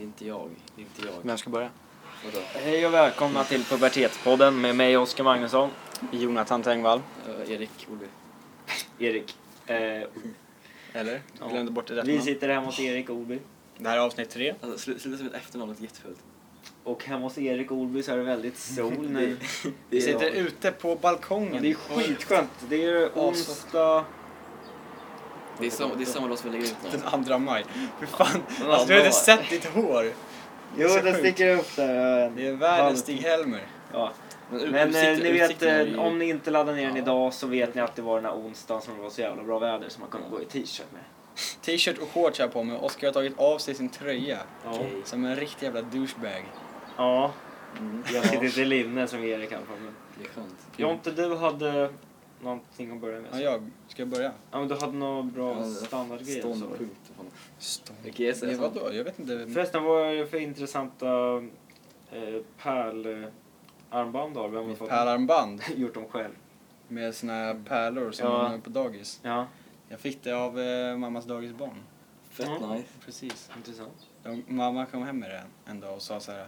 Det är inte jag. Det är inte jag. Vem ska börja? Vadå? Hej och välkomna till Pubertetspodden med mig Oskar Magnusson. Jonathan Tengvall. Uh, Erik Olby. Erik. Eh, Eller? Ja. Glömde bort det rätt vi namn. sitter hemma hos Erik Olby. Det här är avsnitt tre. Alltså, slu- sluta som ett efternamn, låter jättefult. Och hemma hos Erik Olby så är det väldigt sol nu. Vi sitter ute på balkongen. Ja, det är skitskönt. Det är onsdag. Det är, sam- det är samma dag som vi lägger ut den. Den andra maj. Hur fan? Ja, Alltså, du har inte sett ditt hår. Jo, det sticker upp där. Det är världens Stig-Helmer. Ja. Men, Men eh, ni vet, ju- eh, om ni inte laddar ner den Ja. idag så vet ni att det var den här onsdagen som det var så jävla bra väder så man kunde gå i t-shirt med. T-shirt och shorts har jag på mig. Oskar har tagit av sig sin tröja. Okej. Som en riktig jävla douchebag. Ja, Mm. jag sitter inte i linne som Erik i alla fall. men- Det är skönt. Jonte, du hade någonting att börja med. Ja, jag. Ska jag börja? Ja, men du hade några bra Ja, standardgrejer. så. Ståndpunkt. fan. Stånd. Vadå? Jag vet inte. Förresten, vad är det för intressanta eh, pärlarmband har? Vem har fått pärlarmband gjort dem själv? med såna pärlor som Ja. man har på dagis. Ja, Jag fick det av eh, mammas dagisbarn. Fett Mm. nice. Precis. intressant. De, mamma kom hem med det en dag och sa så här.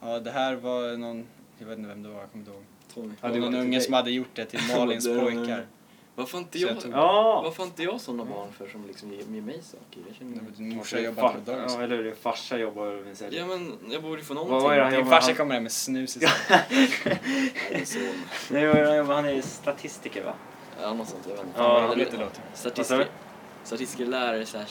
Ja, det här var någon, jag vet inte vem det var, jag kommer inte ihåg. Tommy. Ja, Det var till unge dig. som hade gjort det till Malins pojkar. Varför inte jag? jag Ja! Varför inte jag sådana barn för som liksom ger, ger mig saker? Jag känner... Din morsa jobbar på dagis. Ja, eller hur? Din farsa jobbar med Ja men jag borde ju få Vad någonting. var det han Din farsa kommer hem med snus i sig. Nej. Nej, vad han jobbar? Han är statistiker va? Ja, något sånt. Jag vet inte. Ja, vad låter. Vad sa Statistiker. du? Statistikerlärare slash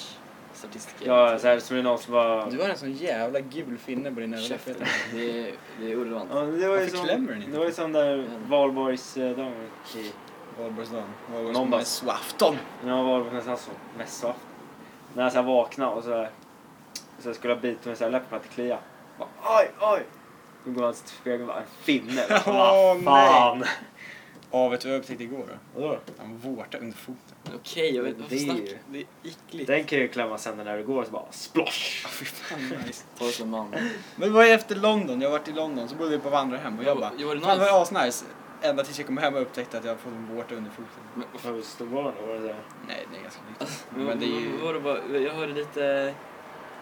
statistiker. Ja, så här, som är någon som var... Du har en sån jävla gul finne på din överläpp. Käften. Det är, det är irrelevant. Ja, det var ju Varför som, klämmer den inte? det var ju som där Valborgs dag i Valborgsdagen. Valborgs Måndags. mässoafton. Ja, Valborgs nästan så. Mässoafton. När jag så här vaknade och så här, så här skulle jag bita mig så här läppen att kliade. Bara, Oj, oj! Då går han till spegeln och bara, en finne. Jag bara, Åh, Vad fan! Ja, vet du vad jag upptäckte igår då? Vadå? En vårta under foten. Okej, jag vet. Det Varför är ju- snackar Det är äckligt. Den kan ju klämma sönder när du går så bara splosh! Ah, fy fan nice. Ta det som man. Men det var ju efter London, jag har varit i London, så bodde vi på vandrarhem och jag Ja, bara, ja, var det fan det nice? var asnice. Ända tills jag kom hem och upptäckte att jag hade fått en vårta under foten. Men, Hur stor var den då? Var det här? Nej, det är ganska litet. men, Men det är ju, vad var det bara, jag hörde lite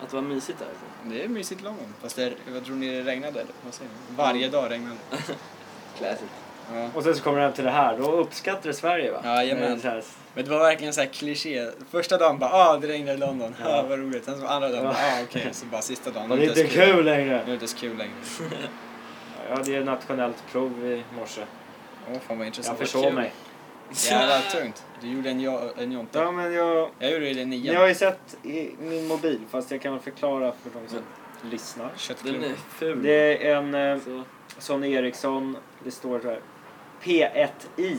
att det var mysigt där. Alltså. det är mysigt i London. Fast det, vad tror ni det regnade eller? Vad säger ni? Varje dag regnade det. Classic. Ja. Och sen så kommer det hem till det här, då uppskattar det Sverige va? Jajamän. Med så här- Men det var verkligen så här kliché. Första dagen bara ah det regnar i London, Ja. ah vad roligt. Sen så andra dagen Ja. bara ah okej. Så bara sista dagen. Det är inte inte kul Nu är längre. det inte ens kul längre. Jag hade ju nationellt prov i morse. Åh fan vad Jag intressant. försov Vad mig. Jävla tungt. Du gjorde en, jo- en jonte. Ja men jag... Jag gjorde det i Ni nian. har ju sett i min mobil, fast jag kan väl förklara för de som lyssnar. Den är ful. Det är en eh, Sony Ericsson, det står så här P1i.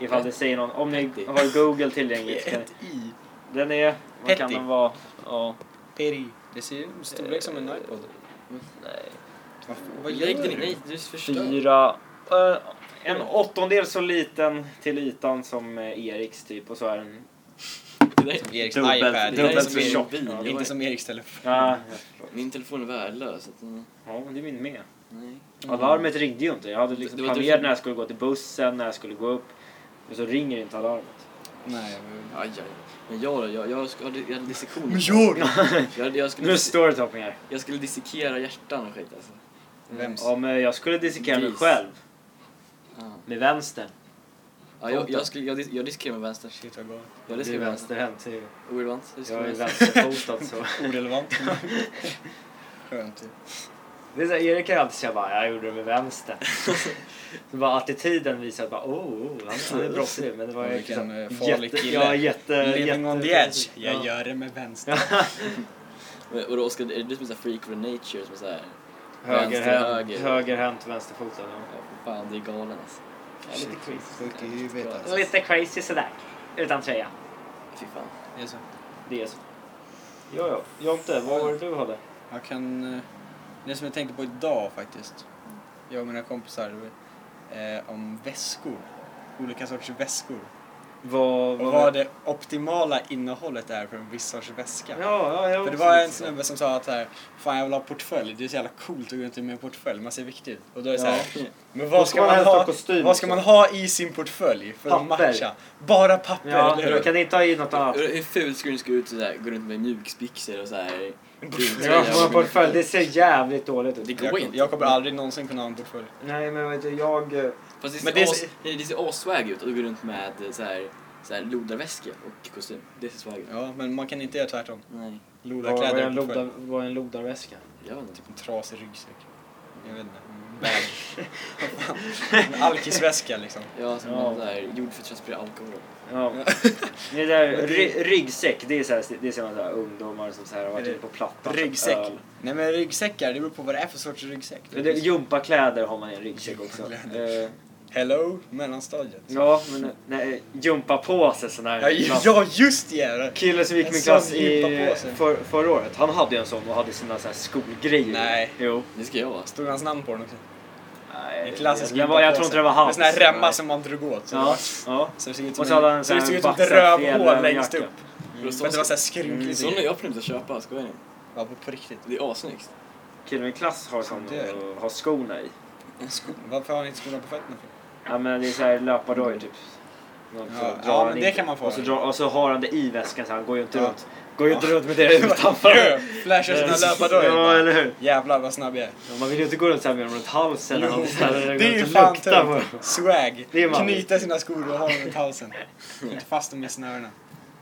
Ifall det säger någon, om ni har Google tillgängligt. kan- Ett i. Den är, vad kan den vara? Ja, Peri. Det ser ju storlek som en Eh, iPod. nej. Vad, gör du? nej du förstör. Fyra, eh, en åttondel så liten till ytan som eh, Eriks typ och så är den Som Eriks Dubbelt- iPad. det där är dubbelt en tjock. Inte som Eriks telefon. Ja, Min telefon är värdelös. mm, ja men det är min med. Nej. Alarmet ringde ju inte. Jag hade liksom planerat du- när jag skulle gå till bussen, när jag skulle gå upp. Men så ringer inte alarmet. Nej, men... Aj, aj. Men jag då? Jag, jag, skulle, jag hade dissektion. Men gör det! Jag, jag, skulle, Nu står det topping här. jag skulle dissekera hjärtan och skit alltså. Vems? Ja, men jag skulle dissekera mig Gris. själv. Ja. Med vänstern. Ja, jag, jag, skulle, jag, jag dissekerar med vänster. Shit vad galet. Jag dissekerar med vänster. vänsterhänt. Orelevant. Jag Jag är vänsterfotad så. Orelevant. Skönt ju. Det är så här, Erik kan alltid säga bara, jag gjorde det med vänster. så bara attityden visar bara, oh, oh han, han är brottslig. Men det var ju Vilken, liksom eh, farlig jätte, kille. Ja, jätte, Living jätte, on the edge. Jag Ja. gör det med vänster. Men- Och då Oskar, är det du som är så här freak of nature som är såhär... Högerhänt, höger. högerhänt, vänsterfotad. Ja. Ja, fan, det är galen alltså. Ja, lite crazy. Huvudet alltså. Lite crazy sådär. Utan tröja. Fy fan. Det är så. Det är så. Ja, ja. Jonte, vad var det du hade? Jag kan... Det som jag tänkte på idag faktiskt. Jag och mina kompisar. Eh, om väskor. Olika sorters väskor. Vad, Och vad det optimala innehållet är för en viss sorts väska. Ja, ja, jag För det var en så. snubbe som sa att här, fan jag vill ha portfölj, det är så jävla coolt att gå runt med en portfölj, man ser viktig ut. Och då är det så här, Ja. men Då vad ska ska, man man ha kostym vad ska man ha i sin portfölj för att Papper. matcha? Bara papper, Ja, eller du hur? kan inte ha i något annat. Hur, hur fult skulle du se ut såhär, gå runt med mjukisbyxor och såhär Ja, man har portfölj. Det ser jävligt dåligt ut. Det går Jag, inte. jag kommer aldrig någonsin kunna ha en portfölj. Nej, men vet du, jag... Fast det ser, Men det är as, så- nej, det ser asswag ut att du går runt med eh, så här, så här lodarväska och kostym. Det ser swag ut. Ja, men man kan inte göra tvärtom. Nej, Vad vad är Lodarkläder en vad är en lodarväska? jag vet inte. Typ en trasig ryggsäck. Jag vet inte. En bag. Alkisväska liksom. Ja, som Ja. där gjord för att transportera alkohol. Ja. Det där det- ry- ryggsäck, det är, så här, det är sådana där ungdomar som så här har varit det inne på plattan. Ryggsäck. Öl. Nej men ryggsäckar, det beror på vad det är för sorts ryggsäck. Det är Gympakläder har man i en ryggsäck också. Hello, mellanstadiet. ja, men nej, gympapåse sån här. Ja, ja just det jävlar. Kille som gick En min sån klass i för, förra året, han hade ju en sån och hade sina så här skolgrejer. Nej. Jo. Det ska jag vara. Stod hans namn på den också? Nej, En klassisk jag, var, jag tror inte det var hans. Med såna här remmar Nej. som man drog åt. Så, Ja, ja. så det såg ut som, så en, så det sån såg ut som ett rövhål längst upp. Mm. Att det var såhär skrynkligt. Sån har jag att köpa, skojar ni? Ja, på, på riktigt. Det är assnyggt. Killen i min klass har sån Det- och har skorna i. Sko- Varför har han inte skorna på fötterna för? Ja men det är såhär löpardojor typ. Något Ja, så ja, han men in- det kan man få. Och så, drar, och så har han det i väskan så han går ju inte Ja. runt. Går ju inte Ja. runt med det utanför. Flashar sina löpardojor. Ja bara. eller hur. Jävlar vad snabb jag är. Ja, man vill ju inte gå runt såhär med dem runt halsen. Jo, något så här, det är ju runt och fan lukta på dem. Swag. Det är man. Knyta sina skor och ha dem runt halsen. Inte fast dem i snörena.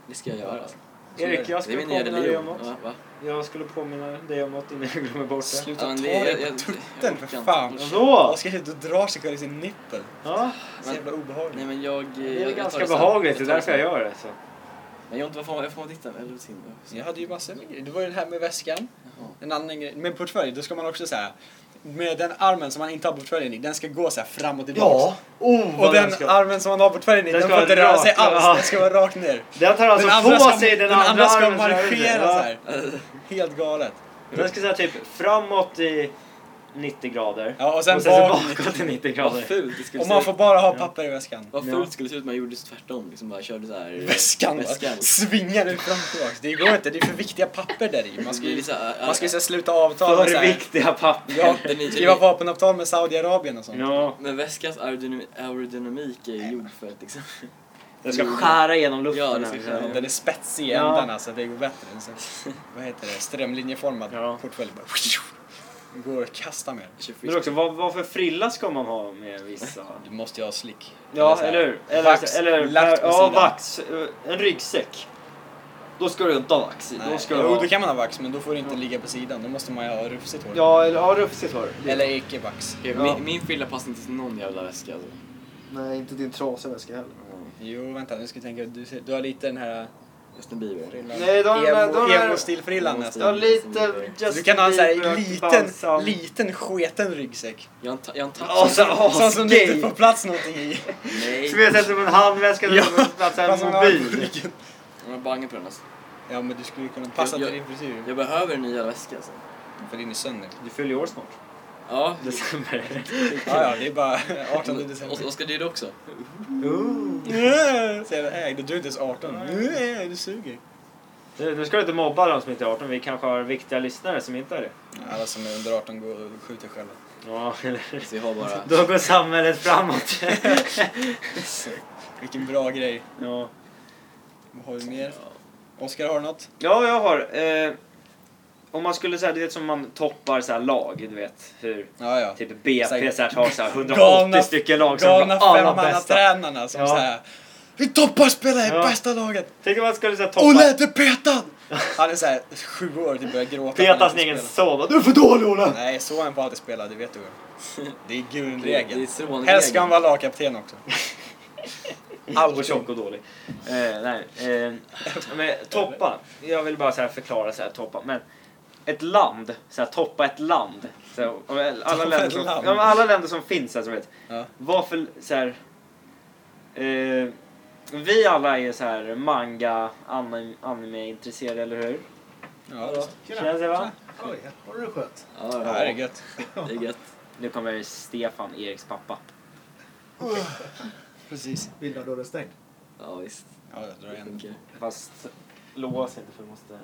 Det ska jag göra. Alltså. Erik, jag skulle påminna dig om något. Va? Jag skulle påminna dig om något innan jag glömmer bort det. Sluta Ja, ta dig jag- på tutten för fan. inte. Vadå? Oskar sitter och drar sig själv i sin nippel. Ja, Så Men- jävla obehagligt. Nej men jag... det är jag, ganska behagligt. Det är därför jag gör det. Så. Men jag, vad får, jag får ditt eller sin? Jag hade ju massor med grejer. Det var ju det här med väskan. Jaha. En annan grej. Med portfölj, då ska man också säga med den armen som man inte har portföljen i, den ska gå så här fram och tillbaka. Ja. Oh, Och den armen som man har portföljen i, Den den, ska får inte vara röra sig alls. Den ska vara rakt ner. Den tar alltså den andra på ska, sig den, den andra ska armens rörelse. marschera så här. Helt galet. Den ska säga typ framåt i 90 grader. Ja, och sen, och sen så bak. bakåt i 90 Vad grader. fult skulle Och man får bara ha papper i väskan. Vad Ja. fult skulle det se ut om man gjorde så tvärtom. Liksom bara körde så här... Väskan, Väskan. bara svingar ut fram och tillbaka. Det går inte, det är för viktiga papper där i. Man ska ju, så man ska ju så här sluta avtal med så För viktiga papper. ja, Den skriva vapenavtal med Saudiarabien och sånt. Ja. Men väskans aerodynamik, är gjord för att liksom... Den ska skära igenom luften. Ja, det ska skära. Den är spetsig i Ja. så att det går bättre. Sån, vad heter det? Strömlinjeformad Ja. portfölj. Bara, går att kasta med. Men också, vad, vad för frilla ska man ha med vissa? Du måste ju ha slick. Ja, här, eller hur? Eller, vax eller, lagt på ja, sidan. vax. En ryggsäck. Då ska du inte ha vax i. Nej, Då ska jo, ha... då kan man ha vax men då får det inte ligga på sidan. Då måste man ju ha rufsigt hår. Ja, eller ja, rufsigt hår. Eller icke-vax. Okej, Ja. Min, min frilla passar inte till någon jävla väska alltså. Nej, inte din trasiga väska heller. Jo, vänta nu ska jag tänka. Du, du har lite den här Justin Bieber. Nej, de- emo, de är- emo-stilfrillan Emo- nästan. Ja, lite Justin du kan ha en sån här liten, balsam. liten sketen ryggsäck. Jag har en, touch. Ja, så- Sån som du inte får plats någonting i. Nej. Som jag sett som en handväska eller Ja, plats en på mobil. ryggen. Jag har bange på den alltså. Ja men du skulle kunna passa till din frisyr. Jag behöver en ny jävla väska alltså. För din är sönder. Du fyller ju år snart. Ja. December. Ja, ja, det är bara 18 Och- december. och ska du det också? Nej, Så jävla ägd och du är inte ens 18. Nej, du suger. Nu ska du inte mobba de som inte är 18. Vi kanske har viktiga lyssnare som inte är det. Alla som är under 18 går och skjuter själva. Ja, eller jag har bara... Då går samhället framåt. Vilken bra grej. ja. Vad har vi mer? Oskar, har du något? ja, jag har. Eh, om man skulle säga, du vet som man toppar så här lag, du vet hur Ja, ja. typ BP så här, tar så här 180 Galna- stycken lag som Galna går alla bästa. femmannatränarna som Ja. såhär Vi toppar spelar i Ja. bästa laget! Tänk om man skulle så här, toppa, Olle, du är petad! Han är såhär sju år och typ börjar gråta. för att han peta sin egen son. Du är för dålig Olle! Nej, sonen får alltid spela, det vet du? Det är Det, det grundregeln. är Helst ska han vara lagkapten också. Och tjock och dålig. Eh, nej, eh, men toppa. Jag vill bara så här förklara så här toppa. Men ett land, så här, toppa ett land. Så här, alla, länder ett som, land. ja, alla länder som finns här, så vet. Ja. Varför så här, eh, Vi alla är så här manga, anime, anime-intresserade, eller hur? Ja, Känns det va? Oj, har du det skönt? Ja, det är gött. Det är gött. Nu kommer Stefan, Eriks pappa. Precis. Villadörren stängd. Ja, visst. Ja, jag drar igen. Fast lås inte för vi måste...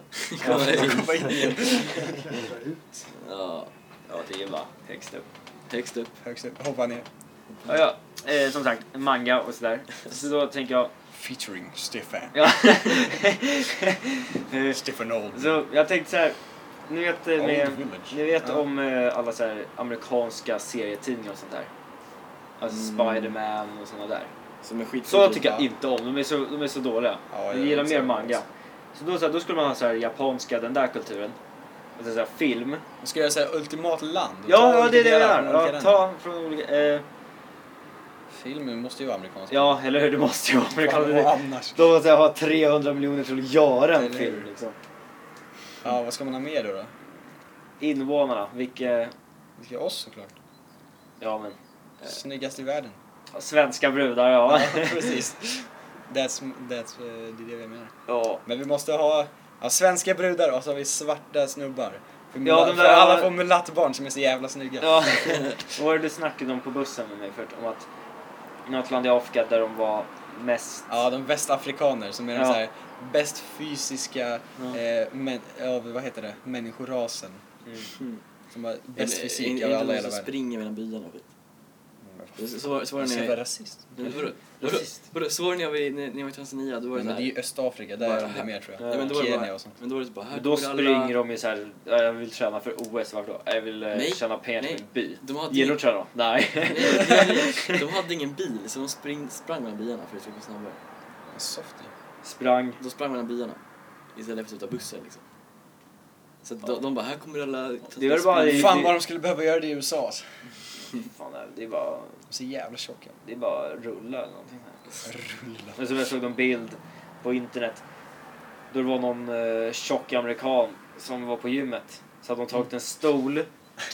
Komma in. Ja, Ja, det är bara text upp. text upp. Högst upp, hoppa ner. Ja, ja. Eh, som sagt, manga och sådär. Så då tänker jag... Featuring Stefan. Ja. Eh, Stefan Old. så jag tänkte så här. Ni vet, eh, med, Village. ni vet Ja. om eh, alla så här amerikanska serietidningar och sånt där? Alltså Mm. Spiderman och såna där. Som är Så tycker jag inte om. De är så, de är så dåliga. Ja, jag jag gillar mer manga. Så då, så här, då skulle man ha så här japanska, den där kulturen. Och så här film. Man ska göra såhär ultimat land. Ja, ja det är det jag olika Ja, ta från olika... Eh, Filmen måste ju vara amerikansk. ja, eller hur? Det måste ju vara annars? De måste ha 300 miljoner till att göra en Eller film. Liksom. Ja, vad ska man ha mer då? då? Invånarna, vilka... Vi ska ha oss såklart. Ja, men... Snyggast i världen. Svenska brudar, ja. Ja, precis. That's, that's, eh, det är det vi menar. ja. Men vi måste ha ja, svenska brudar och så har vi svarta snubbar. För, Ja, de för där- alla får mulattbarn som är så jävla snygga. Ja, vad var det du snackade om på bussen med mig förut? Om att något land i Afrika där de var mest... Ja, de västafrikaner som är de Ja. så här bäst fysiska, Ja. eh, men, ja, vad heter det, människorasen. Mm. Mm. Som har bäst fysik Är av det alla i de hela som världen. springer mellan byarna och skit? Så, så, var- det Så när jag... rasist. Nej, Vadå? Vadå? Rasist. Vadå? Så var det när jag var i, när när jag var i Tanzania, då var det Men så det är ju Östafrika, där är de det mer tror jag. Ja, men då var det Kenya bara- och sånt. Men då var det bara, här Men då kommer alla- springer de ju såhär, "Ja, jag vill träna för OS, vart då? Jag vill eh, Nej, tjäna pengar till nej. min by. De hade, Gillar du att träna? Nej. Nej, de hade ingen bil, så de spring, sprang mellan byarna för att det skulle gå snabbare. Softy. Sprang. De sprang mellan byarna istället för att ta bussen liksom. Så att de, de bara, här kommer alla... Det var bara i- Fan vad de skulle behöva göra det i USA alltså. Fan, det är bara, så jävla tjocka. det är bara rulla eller någonting. Rulla. Men så jag såg en bild på internet. Då det var någon uh, tjock amerikan som var på gymmet. Så hade de tagit en stol.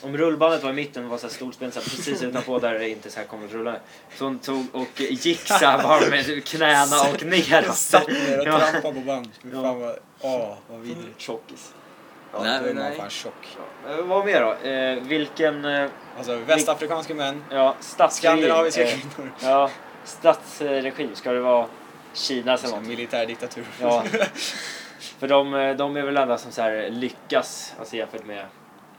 Om rullbandet var i mitten var så här stolsben så här precis utanpå där det inte så här kommer att rulla. Så hon tog och gick så här bara med knäna och neråt. Satt ner och trampade på band. Fy fan vad, åh vad vidrigt. Tjockis. Ja, Nej, då är man nej. fan tjock. Eh, vad mer då? Eh, vilken eh, Alltså västafrikanska män, ja, statsregim? skandinaviska eh, kvinnor. ja, statsregim. Ska det vara Kinas eller något? militärdiktatur. Ja. För de, eh, de är väl enda som så här lyckas, alltså jämfört med...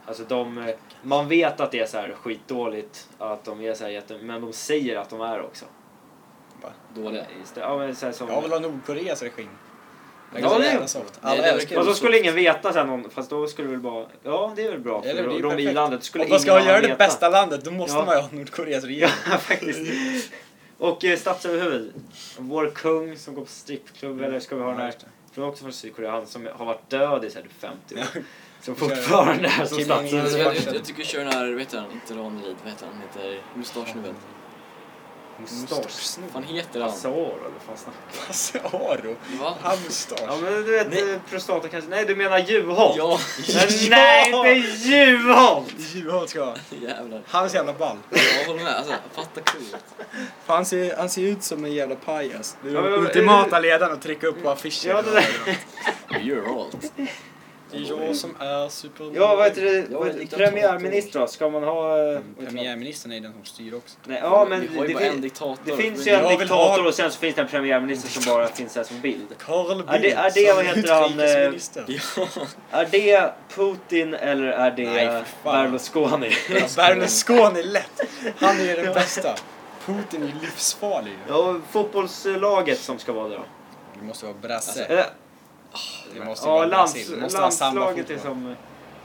Alltså de, man vet att det är så här skitdåligt, att de är så här jätte, men de säger att de är också. Dåliga. Just det, ja, men så här som, Jag vill ha Nordkoreas regim. Det är Ja, så det- jävla soft. Nej, Alla det älskar och då skulle ingen veta sen någon, fast då skulle det väl bara, ja det är väl bra för Eller, det är ju de i perfekt. landet. Skulle Om man ska ingen göra annan det veta. bästa landet, då måste Ja. man ju ha Nordkoreas regering. Ja, faktiskt. Och eh, statsöverhuvud, vår kung som går på strippklubb, eller ska vi ha den här, från också från Sydkorea, han som har varit död i så här, 50 år. Som fortfarande är som Kim Jong-Il. Jag, statsöverhuvud. jag, jag, jag tycker vi kör den här, vad heter han, inte Ranelid, vad heter han, han heter mustaschsnubben. Mustasch. Vad heter han? Azor eller vad fan snackar Hasse Aro. Va? Han mustasch. Ja men du vet Nej. prostata kanske, nej du menar Juholt? Ja, Men nej inte Juholt! Juholt ska ha. jävlar. Han är så jävla ball. Jag håller med, alltså fatta coolt. För han, ser, han ser ut som en jävla pajas. Det är Ja, men- ultimata ledaren att trycka upp på affischer. Ja, det där. Det är jag som är Superman. Ja vad heter det, Ja, vad diktator. premiärminister då? Ska man ha... eh, Premiärministern är den som styr också. Nej, ja men vi har ju det, bara en fin- diktator. det finns ju en Jag vill diktator ha- och sen så finns det en premiärminister som bara finns här som bild. Carl Bildt Är det- är det, vad heter han, utrikesminister. Ja. Är det Putin eller är det Nej, för fan. Berlusconi? Ja, Berlusconi lätt. Han är den bästa. Putin är ju livsfarlig. Ja, fotbollslaget som ska vara det då? Det måste vara brasse. Eller, Det måste ja, vara lands. Det måste landslaget är som...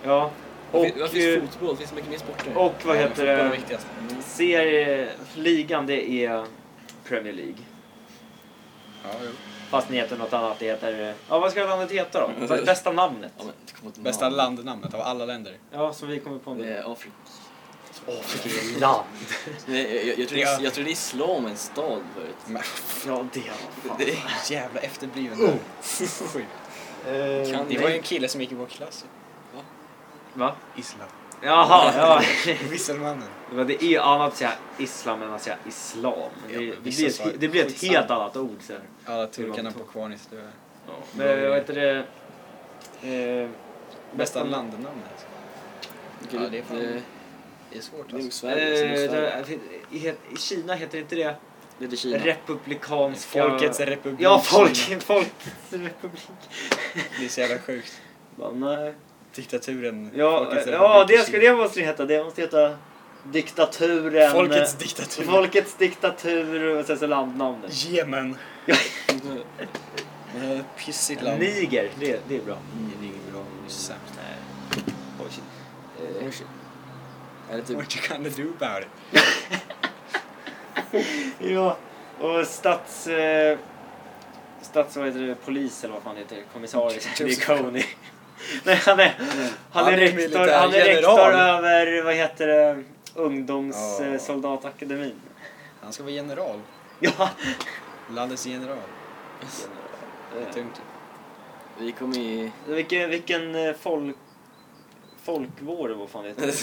Ja. Och, Varför varför eh, finns fotboll? Det finns mycket mer sporter. och vad heter är det? Mm. Serie, ligan det är Premier League. Ja, jo. Fast ni heter något annat. Det heter... Ja, vad ska landet heta då? Bästa namnet? Ja, men det Bästa namn. landnamnet av alla länder. Ja, som vi kommer på Det nu. är Afrika. Afrika land. Nej, jag, jag, jag, tror, Ja. jag tror det är islam en stad förut. Men Ja, det var fan. Det, jävla efterbliven. Oh. Sjukt. Eh, Det var ju en kille som gick i vår klass. Va? Islam. Jaha, ja. Visselmannen. Det är ju annat att säga islam än att säga islam. Det, Ja, det, blir, ett, det blir ett helt annat ord sen. Alla turkarna på Kvarnis. Ja. Men vad heter det? Eh, bästa landnamnet. Ja, det är fan- det, är svårt det är alltså. Sverige. som är Eh, Sverige. I Kina heter inte det Det är Kina. republikanska... Folkets republik. Ja, folk, Kina. folkets republik. Det är så jävla sjukt. Bara, nej. Diktaturen. Ja, Folkets ja det, ska, det måste det heta. Det måste heta diktaturen. Folkets diktatur. Folkets diktatur och sen så landnamnet. Jemen. Eh, Pissigt land. Niger, det, det är bra. Det är inget bra. Det är sämst. Nej. Eh, Eller typ, What you gonna do about it? ja, och stats... Eh, stats... Vad heter det? Polis eller vad fan heter det? Kommissarie. Det är Coney. Nej, han är, han är Han är rektor, han är rektor över, vad heter det, Ja. ungdomssoldatakademin. Han ska vara general. Ja. Landets general. Det är tungt. vi kom i... Vilken, vilken eh, folk... Folkvård, vad fan heter det?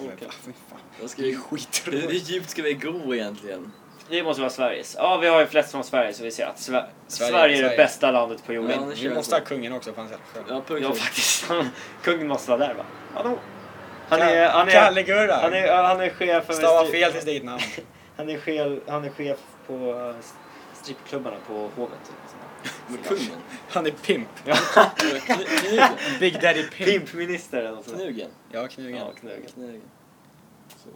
Eh, Men Folk, fan. Vad ska Det vi... Hur, djupt ska vi gå egentligen? det måste vara Sveriges. Ja, vi har ju flest från Sverige så vi ser att Sver- Sverige, Sverige- är det Sverige. bästa landet på jorden. nu Vi måste ha kungen också, för han är så jävla skön. Ja, punkt. Ja, faktiskt. Kungen måste vara där va? Hallå? Han är, han är, Kalle Gurra! han är, han är chef Stava fel till eget namn. Han är, chef, han är chef på uh, strippklubbarna på Hovet. Med kungen? Han är pimp. Knugen? Big Daddy Pimp. Pimpminister eller något sånt. Knugen? Ja, knugen. Ja, knugen. Knugen.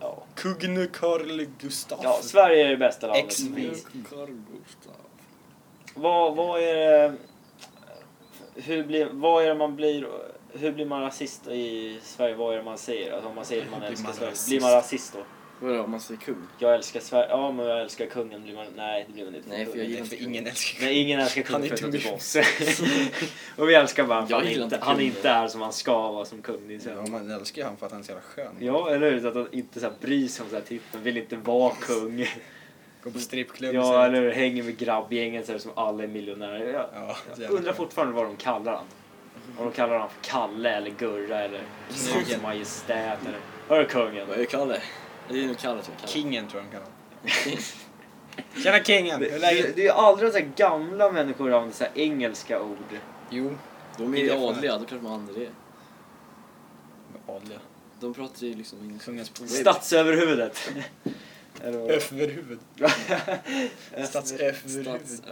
Ja. Kugn Karl Gustaf. ja, Sverige är det bästa landet. Finns. Carl Gustaf. Vad, vad är det... Hur blir, vad är det man blir... Hur blir man rasist i Sverige? Vad är det man säger? Alltså om man säger att man Hur älskar man Sverige. rasist? Blir man rasist då? Vadå, om man säger kung? Jag älskar Sverige. Ja, men jag älskar kungen. Blir man... Nej, det blir man inte. Nej, för jag gillar inte ingen älskar Nej, ingen älskar Han kungen är förutom dum i typ oss. och vi älskar bara för han inte, inte han kungen. inte är som han ska vara som kung. Det Ja, man älskar ju han för att han är så jävla skön. Ja, eller hur? Så att han inte så här bryr sig om så här titeln, vill inte vara kung. Gå på strippklubb Ja, eller hur? Hänger med grabbgängen så här, som alla är miljonärer. Jag, Ja, jag undrar skön. fortfarande vad de kallar han. Om de kallar han för Kalle eller Gurra eller Hans Kungen. Majestät eller... Hörru kungen. Vad är Kalle? Det är nog Kalle tror jag. Kalle. Kingen tror jag de kallar honom. Tjena kingen! Hur är Det, läget? det är aldrig så här gamla människor använder så här engelska ord. Jo, De är Det ju är fan- adliga, då kanske man använder det. adliga. De pratar ju liksom engelska. Kungens pol. Statsöverhuvudet. Eller vad? Överhuvud. Statsöverhuvud.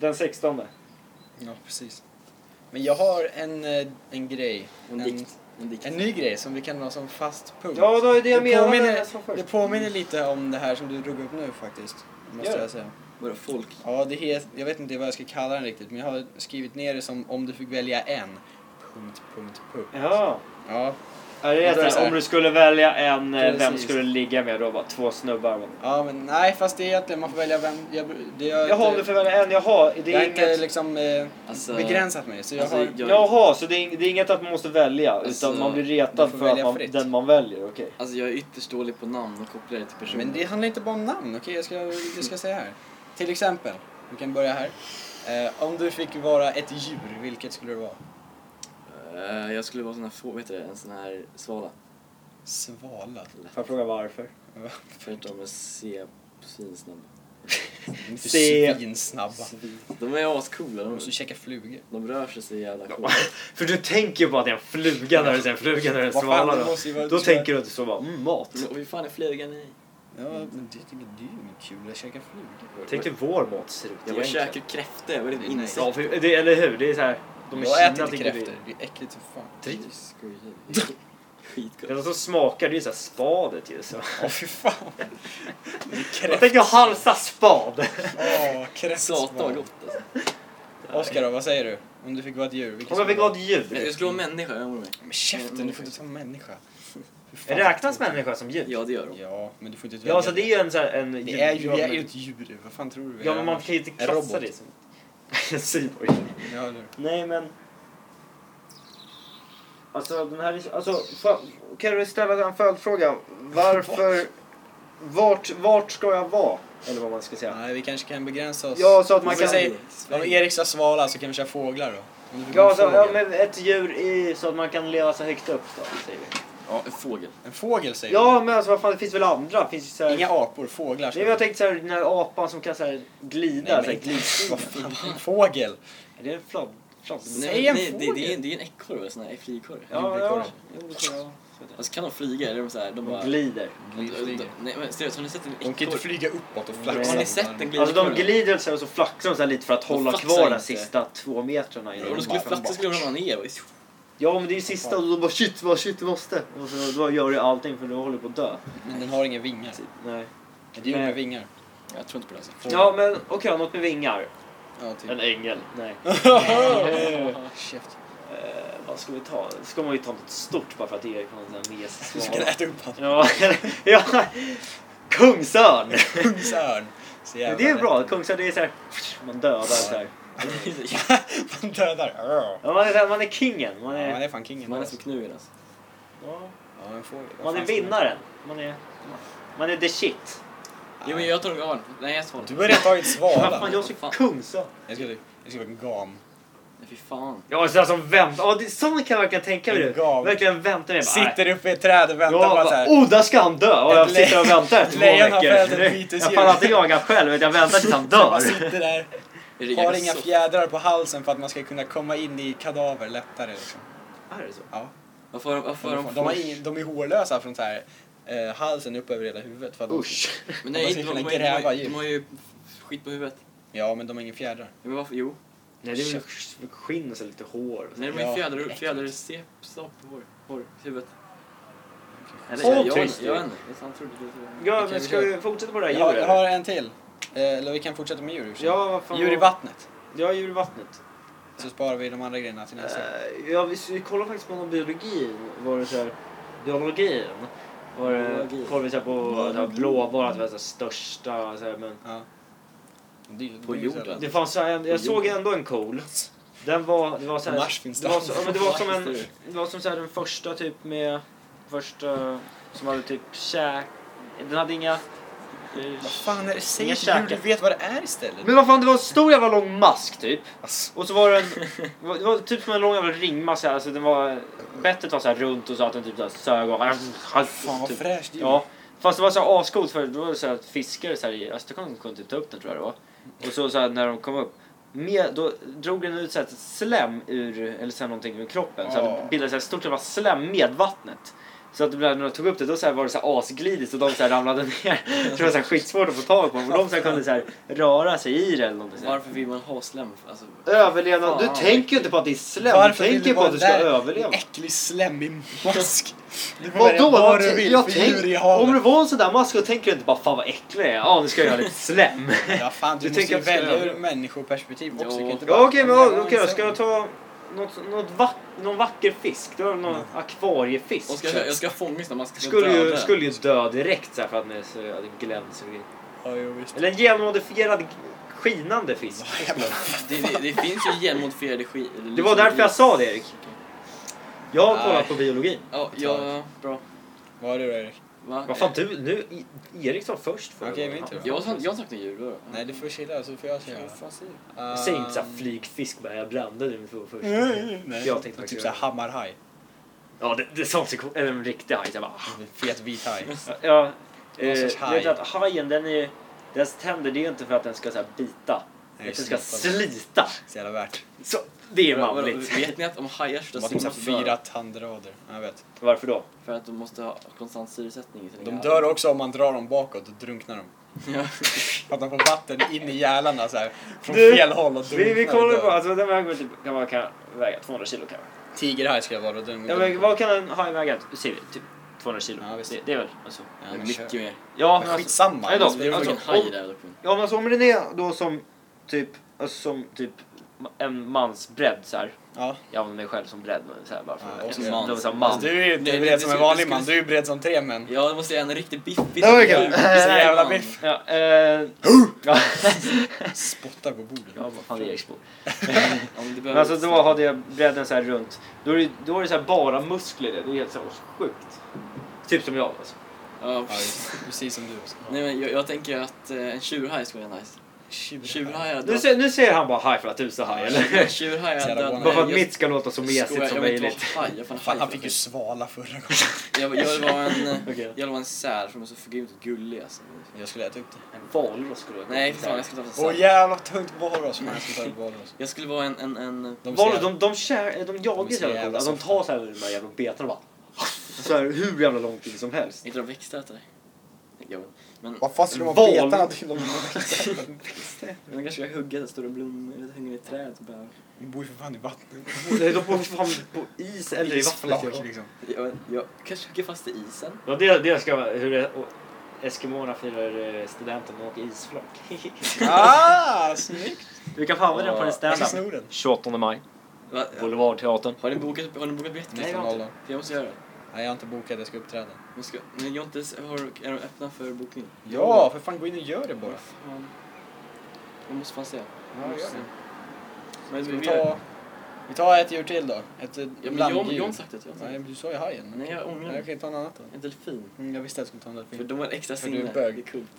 Den 16. Ja, precis. Men jag har en, eh, en grej. En En, dikt. En ny grej som vi kan ha som fast punkt. Ja, då är det jag Det menade. påminner- jag. Det påminner lite om det här som du drog upp nu faktiskt. Måste jag säga. Vadå, folk? Ja, det het, jag vet inte vad jag ska kalla den riktigt, men jag har skrivit ner det som om du fick välja en. Punkt, punkt, punkt. Ja. Ja, Är det är så här, om du skulle välja en, eh, vem Precis. skulle du ligga med då? Bara två snubbar. ja men nej fast det är egentligen, man får välja vem. Jag, det är Jaha, om du får välja en. Jaha, det jag har är inte inget... liksom eh, Alltså, begränsat mig. Så jag alltså, har, jag- Jaha, så det är, det är inget att man måste välja, Alltså, utan man blir retad för att man, fritt. den man väljer, okej. Alltså jag är ytterst dålig på namn och kopplar det till personer. men det handlar inte bara om namn, okej? Jag, ska, jag ska säga här. Till exempel, vi kan börja här. Eh, om du fick vara ett djur, vilket skulle det vara? Eh, jag skulle vara sån här, få, vet du det, en sån här svala. Svala. Får jag fråga varför? För att de är se svinsnabba. De är inte Se- svinsnabba. De är ascoola. De måste käka flugor. de rör sig så jävla coolt. För du tänker ju på att det är en fluga när du säger en fluga när det är en svala då. vara- Då tänker du att det så bara, mm, mat. Men, Och hur fan är flugan i? Ja, men det, det, det är ju inget kul att käka flugor. Tänk dig vår mat ser ut Jag bara käkar kräftor, jag var lite Nej. Ja, insekt. för, det, eller hur? Det är så här, de Jag äter inte kräftor, det är äckligt som fan. Det är Skitgott. Det som smakar, det är så här spadet ju. Så. Åh fy fan. Det är Jag tänkte halsa spad. Åh, kräftsval. Satan vad gott alltså. Oskar då, vad säger du? Om du fick vara ett djur, vilket Om jag fick vara det ett djur. jag skulle vara människa, jag oroar mig. Men käften, du får inte ta människa. Fan. Räknas människa som djur? Ja det gör de. Ja, men du får inte Ja, alltså det är ju en så här, en... Det är ju, vi är ju ett djur, vad fan tror du? vi Ja, är men man kan ju inte En klassa robot. det som... Cyborg. Ja? Nej, men... Alltså, den här... är- Alltså, fa- kan du ställa en följdfråga? Varför... Vart, vart ska jag vara? Eller vad man ska säga. Nej, vi kanske kan begränsa oss. Ja, så att man kan... säger- Om Erik sa svala så kan vi köra fåglar då. Ja, så, ja, men ett djur i, så att man kan leva så högt upp då, säger vi. Ja, en fågel. En fågel säger Ja, men alltså vad fan, det finns väl andra? Det finns ju så du. här... Inga apor, fåglar. Nej, men jag tänkte så här, den här apan som kan så här glida, Nej, men så här, inte- glidstiga. Vad fan, en fågel? Är det en fladd? fladd? Säg Nej, en nej, det, fågel. det, är, det är en ekorre, en sån här flygkorre. Ja, ja. Jo, det tror jag. Alltså kan de flyga? Eller är de så här, de bara... De glider. De, de, Glidflyger. nej men seriöst, har ni sett en De kan inte ekorre? flyga uppåt och Nej. flaxa. Har ni sett en glidkorre? Alltså de glider så här och så flaxar de så här lite för att De hålla flaxar kvar de inte. sista två metrarna. Om innan de de skulle bara- flaxa skulle de ramla ner. och- Ja men det är ju sista och då bara shit, vad shit, vi måste. Och så då gör du allting för du håller på att dö. Men den har inga vingar. Nej. Ett djur med vingar. Jag tror inte på det alltså. Ja men okej, något med vingar. Ja, typ. En ängel. Nej. Käft. Eh, Vad ska vi ta? Ska man ju ta något stort bara för att Erik har en sån här mes Du ska äta upp han. Ja, ja. Kungsörn! Kungsörn. Det är bra. Kungsörn det är så här, man dödar så här. Man dödar. Ja, Ja, man, är, man är kingen. Man man är, är fan kingen. Man är alltså. som knugen alltså. ja, Ja, en fågel. Vad man är vinnaren. Man är, man är the shit. Jo men jag tar nog Arn. Nej jag svarar. Du har redan tagit Vad svala. fan, jag ska. Kungsörn. Jag ska, jag ska vara en gam. Nej fy fan. Ja, så väntar. Ja, det, sån kan jag verkligen tänka mig. Verkligen vänta mig. Sitter uppe i ett träd och väntar Ja, på att bara, såhär. oh där ska han dö! Och jag Ett sitter och väntar i två lejon har veckor. fällt ett bytesdjur. Jag pallar inte jaga själv, utan jag väntar tills han bara dör. sitter där. Har inga så- fjädrar på halsen för att man ska kunna komma in i kadaver lättare. Liksom. Är det så? Ja. Varför varför De, de, de, har ingen, de är hårlösa från så här, eh, halsen upp över hela huvudet. För att de, Usch. Men de nej, ska de, kunna de, de, gräva de, de har ju skit på huvudet. Ja, men de har inga fjädrar. Ja, Men varför? Jo. Nej, det är väl skinn och så lite hår. och så. Nej de har ju Ja, fjädrar, äckligt. fjädrar på hår, hår, huvudet. Eller, jag, jag, jag, tyst, jag du. vet inte. Han trodde det var... Ja, Okej, men vi ska kör. vi fortsätta på det här Jag har, djuret? jag har en till. Eh, eller vi kan fortsätta med djur. Ja, vad Djur i var- vattnet. Ja, djur i vattnet. Så sparar vi de andra grejerna till nästa. Uh, ja, vi, vi kollade faktiskt på någon biologi. Var det så här, biologin. Var det, Biologi. kollade vi så här på så här, blåval, att det var så här största. Så här, men Ja. Det, På det ju jorden. det fanns så här, jag såg ändå en cool. Den var, det var så På här, Mars finns det det. var, så, ja, men det var som en, det var som så här, den första typ med, första som hade typ käk, den hade inga, eh, Vad fan är det? Säg Inga djur du vet vad det är istället. men vad fan det var en stor jävla lång mask typ. Alltså, Och så var det en, det var- typ som en lång jävla ringmask, alltså den var, bettet var så här runt och så att den typ så här sög av. fan vad typ. fräscht djur. Ja, fast det var så här ascoolt för då var det så här att fiskare så här i Östersjön kunde typ ta upp den tror jag det var. Och så, så här, när de kom upp, med, då drog den ut så här ett slem ur, eller så här någonting ur kroppen. Så att Ja. det bildades ett stort jävla slem med vattnet. Så att när de tog upp det då så här var det så här asglidigt och de så här ramlade ner. Så det var så här skitsvårt att få tag på dem. Och de så här kunde så här röra sig i det eller någonting. Varför vill man ha slem? Alltså, Överlevnad. Du tänker ju inte på att det är slem. Varför du vill tänker på vara att du ska där? överleva. Äcklig slemmig mask. Du får välja Vadå? vad Jag du vill jag för tänk, djur i havet. om det var en sån där mask så tänker du inte bara fan vad äcklig jag är. Ja nu ska jag göra lite slem. Ja, fan, du, Du måste tänker ju du välja ur människoperspektiv också. Du okej, men okej då. Ska jag ta något, något vack, någon vacker fisk? Du har någon Mm. och akvariefisk. ska, jag ska fånga såna maskar. skulle, ju, skulle ju dö direkt så här, för att den är så och grejer. Ja. Eller en genmodifierad skinande fisk. Det, det, det finns ju genmodifierade skit. Det var därför jag sa det Erik. Jag har kollat på biologi. Ja, ja, bra. Vad har du då, Erik? Va? Vad fan du, nu, Erik sa först förra Okej, min tur. Jag har jag en djur då. Nej, du får chilla så får jag säga. Vad fan säger du? Uh, Säg inte såhär flygfisk bara, jag blandade de två först. Nej. Jag tänkte typ faktiskt såhär hammarhaj. Ja, det, det är sånt som eller en riktig haj. så Jag bara, En Fet vit haj. ja, Någon eh, sorts haj. vet att hajen, den är dess tänder, det är inte för att den ska så här, bita. Nej, Den ska slita. Så jävla värt. Så, det är manligt. Vet ni att om hajar De slutar har typ simma så dör fyra tandrader. Ja, Jag vet. Varför då? För att de måste ha konstant syresättning i sina De dör också om man drar dem bakåt och drunknar dem. Ja. För att de får vatten in i gälarna så här, från Du, fel håll och drunknar Vi, vi och kollar dör. på, alltså den väger typ, kan, vara, kan väga 200 kilo kanske. Tigerhaj ska jag vara. Den, Ja, men vad kan en haj väga? Säger vi, typ 200 kilo. Ja, visst. det, det är väl alltså. Ja, är men mycket kör. mer. Ja, Men men alltså, skitsamma. Nej då, Alltså, Det är alltså, alltså, haj om- där dock. ja, men alltså om den är då som typ, alltså, som typ en mans bredd så här. Ja. Jag använder mig själv som bredd men så här, bara för Ja, att och så det man. var så här, man. Alltså, du är ju inte Det- det- bred det som en vanlig det man. Du är bred som tre män. Ja, det måste jag en riktig biffig. Ja, okej. Sjukt Jävla man. biff. Ja, eh, ja. Spottar på bordet. ja, vad fan är Eriksbo? Ja, men det alltså då hade jag bredden så här runt. Då är det, då är det så här bara muskler det. Det är helt så här sjukt. Typ som jag alltså. Ja, precis som du. också. nej men jag, jag tänker att eh, en tjurhaj skulle vara nice. Tjurhaj hade Nu, ser, nu säger han bara haj för att du sa haj eller? Tjurhaj Så jävla hade one. Bara för att mitt ska låta så mesigt som inte möjligt. haj. Jag, fan han fick ju det. svala förra gången. jag, jag vill vara en, Okej. jag vill vara en säl för de är så för grymt gulliga alltså. Jag skulle äta upp det. En valross skulle du Nej fan jag skulle ta en Åh säl. jävla tungt valross. Fan, jag ska ta ett valross. Jag skulle vara en, en, en De Valross, ser- de, de, kär, de jagar De är så jävla coolt. Alltså, de tar så här de här jävla betarna och bara så här, hur jävla lång tid som helst. inte de växtätare. Jag vet. Men Vad fan ska de ha betarna till? De man kanske ska hugga stora blommor eller hänga i träd. Så bara, de bor ju för fan i vattnet. De bor fan på is eller i vattnet. Isflak ja. liksom. jag, jag kanske hugger fast i isen. Ja, det, det ska vara hur det, och Eskimoerna firar eh, studenten och åker isflak. Ah, snyggt! Vi kan få använda den på ska standup. sno den. 28 maj. Va? Boulevardteatern. Har ni bokat, har ni bokat biljetter? Nej, jag har inte. För jag måste göra det. Nej, jag har inte bokat, jag ska uppträda. Men, ska, men Jontes, har, är de öppna för bokning? Ja, för fan gå in och gör det bara. Fan. Jag måste fan se. Ja, Jag gör det. Men Ska vi vi, ta, vi tar ett djur till då? Ett ja, men John, landdjur. John sagt. John sagt Nej, men du sa ju hajen. Nej, jag ångrar Jag kan ta en annat då. En delfin. Mm, jag visste att jag skulle ta en För delfin. de har en extra För du är sinne. bög. Det är coolt.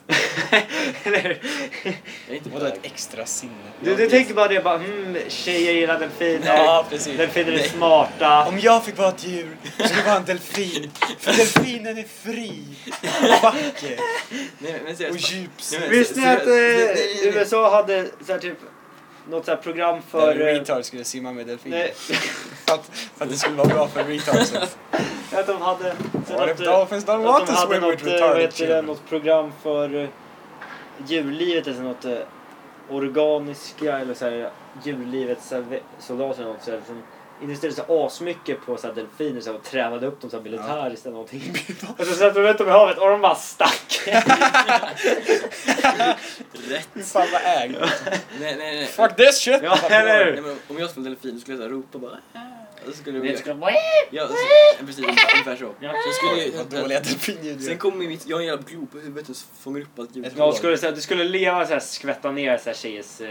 Eller Jag är inte Vadå ett extra sinne? Du, du tänker bara det, bara mm, tjejer gillar delfiner. Ja, precis. Delfiner är Nej. smarta. Om jag fick vara ett djur så skulle jag vara en delfin. För delfinen är fri och vacker Nej, men och seriöst. djupsinnig. men- Visste ni att eh. USA hade så här, typ något så här program för... Där eh, retard skulle simma med delfiner. För att, för att det skulle vara bra för retards. att de hade... What if dolphins don't want to swim något, with eh, retarded children? något program för eh, djurlivet, eller något eh, organiska eller så här, djurlivets soldater eller något så här, som investerade så asmycket på så här, delfiner så här, och tränade upp dem som militäriskt eller någonting. och så satte de ut dem i havet och de bara stack. Rätt. Fan var ägd? Nej, nej, nej. Fuck this shit! Ja, eller hur? Nej, men om jag skulle vara delfin skulle jag så här ropa bara. "Ah." Och så skulle Det skulle bli... vara- Ja, så, precis. Ungefär så. Ja. Så skulle jag... Vad dåliga delfinljud Sen kommer mitt... Jag har en jävla glo på huvudet och fångar upp allt ljud. Ja, skulle, så här, du skulle leva så här, skvätta ner så här, tjejers eh,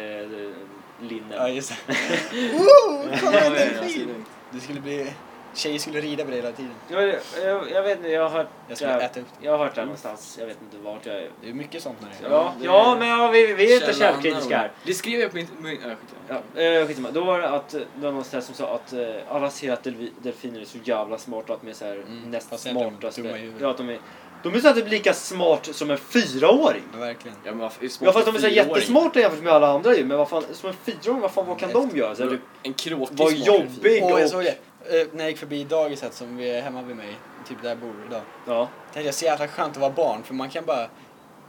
linne. Ja, just det. Woo! ja, en ja, det lugnt. Du skulle bli... Tjejer skulle rida på dig hela tiden. Jag, jag, jag vet inte, jag har hört Jag skulle Ja. äta upp jag har hört det här någonstans. Jag vet inte vart jag är. Det är mycket sånt när det är. Ja, det- ja men ja, vi, vi är inte Källa källkritiska här. Det skrev jag på min... min äh, skit, Ja, eh, skitsamma. Då var det att eh, det var någon där som sa att eh, alla ser att delfi- delfiner är så jävla smarta att de är så här Mm, näst fast egentligen smartaste. dumma i huvudet. Ja, att de är, de är så typ lika smart som en fyraåring. Ja, verkligen. Ja, men vad- Ja fast de är så jättesmarta jämfört med alla andra ju. Men vad fan, som en fyraåring, vad fan vad kan de göra? Så här, typ, En kråkig Var smartare jobbig. och- jag såg det. Eh, när jag gick förbi dagiset som vi är hemma vid mig, typ där jag bor idag. ja. Tänkte jag så jävla skönt att vara barn för man kan bara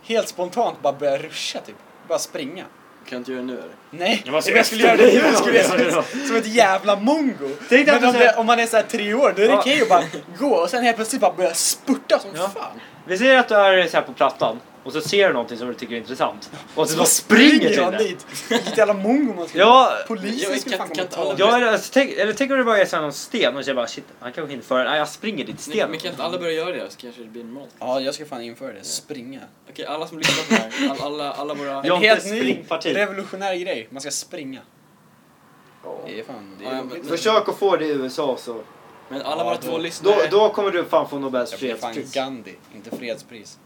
helt spontant bara börja ruscha typ. Bara springa. Kan jag inte göra det nu eller? Nej, Ja, vad jag skulle göra det nu skulle ut som ett jävla mongo. Tänk dig att Men du om, säger- det, om man är såhär tre år, då är det Ja. okej att bara gå och sen helt plötsligt bara börja spurta som Ja. fan. Vi säger att du är så här på plattan och så ser du någonting som du tycker är intressant. Och så, Så bara springer till det. dit. Vilket jävla mongo man ska Ja, Polisen Jag skulle fan komma och inte ta det. Ja, eller, alltså, tänk, eller tänk om det bara är så här någon sten och så bara shit, han kanske hinner före. Nej, jag springer dit stenen. men kan inte alla börja göra det så kanske det blir normalt. Ja, jag ska fan införa det. Springa. Okej, alla som lyssnar på det här, all, alla, alla våra... Ja. En helt ny revolutionär grej. Man ska springa. Det är fan... Det Ja, är, men- Försök att få det i USA så. Men alla Ja, våra då- två Då, lyssnare... då kommer du fan få Nobels jag blir fan fredspris. Gandhi, inte fredspris.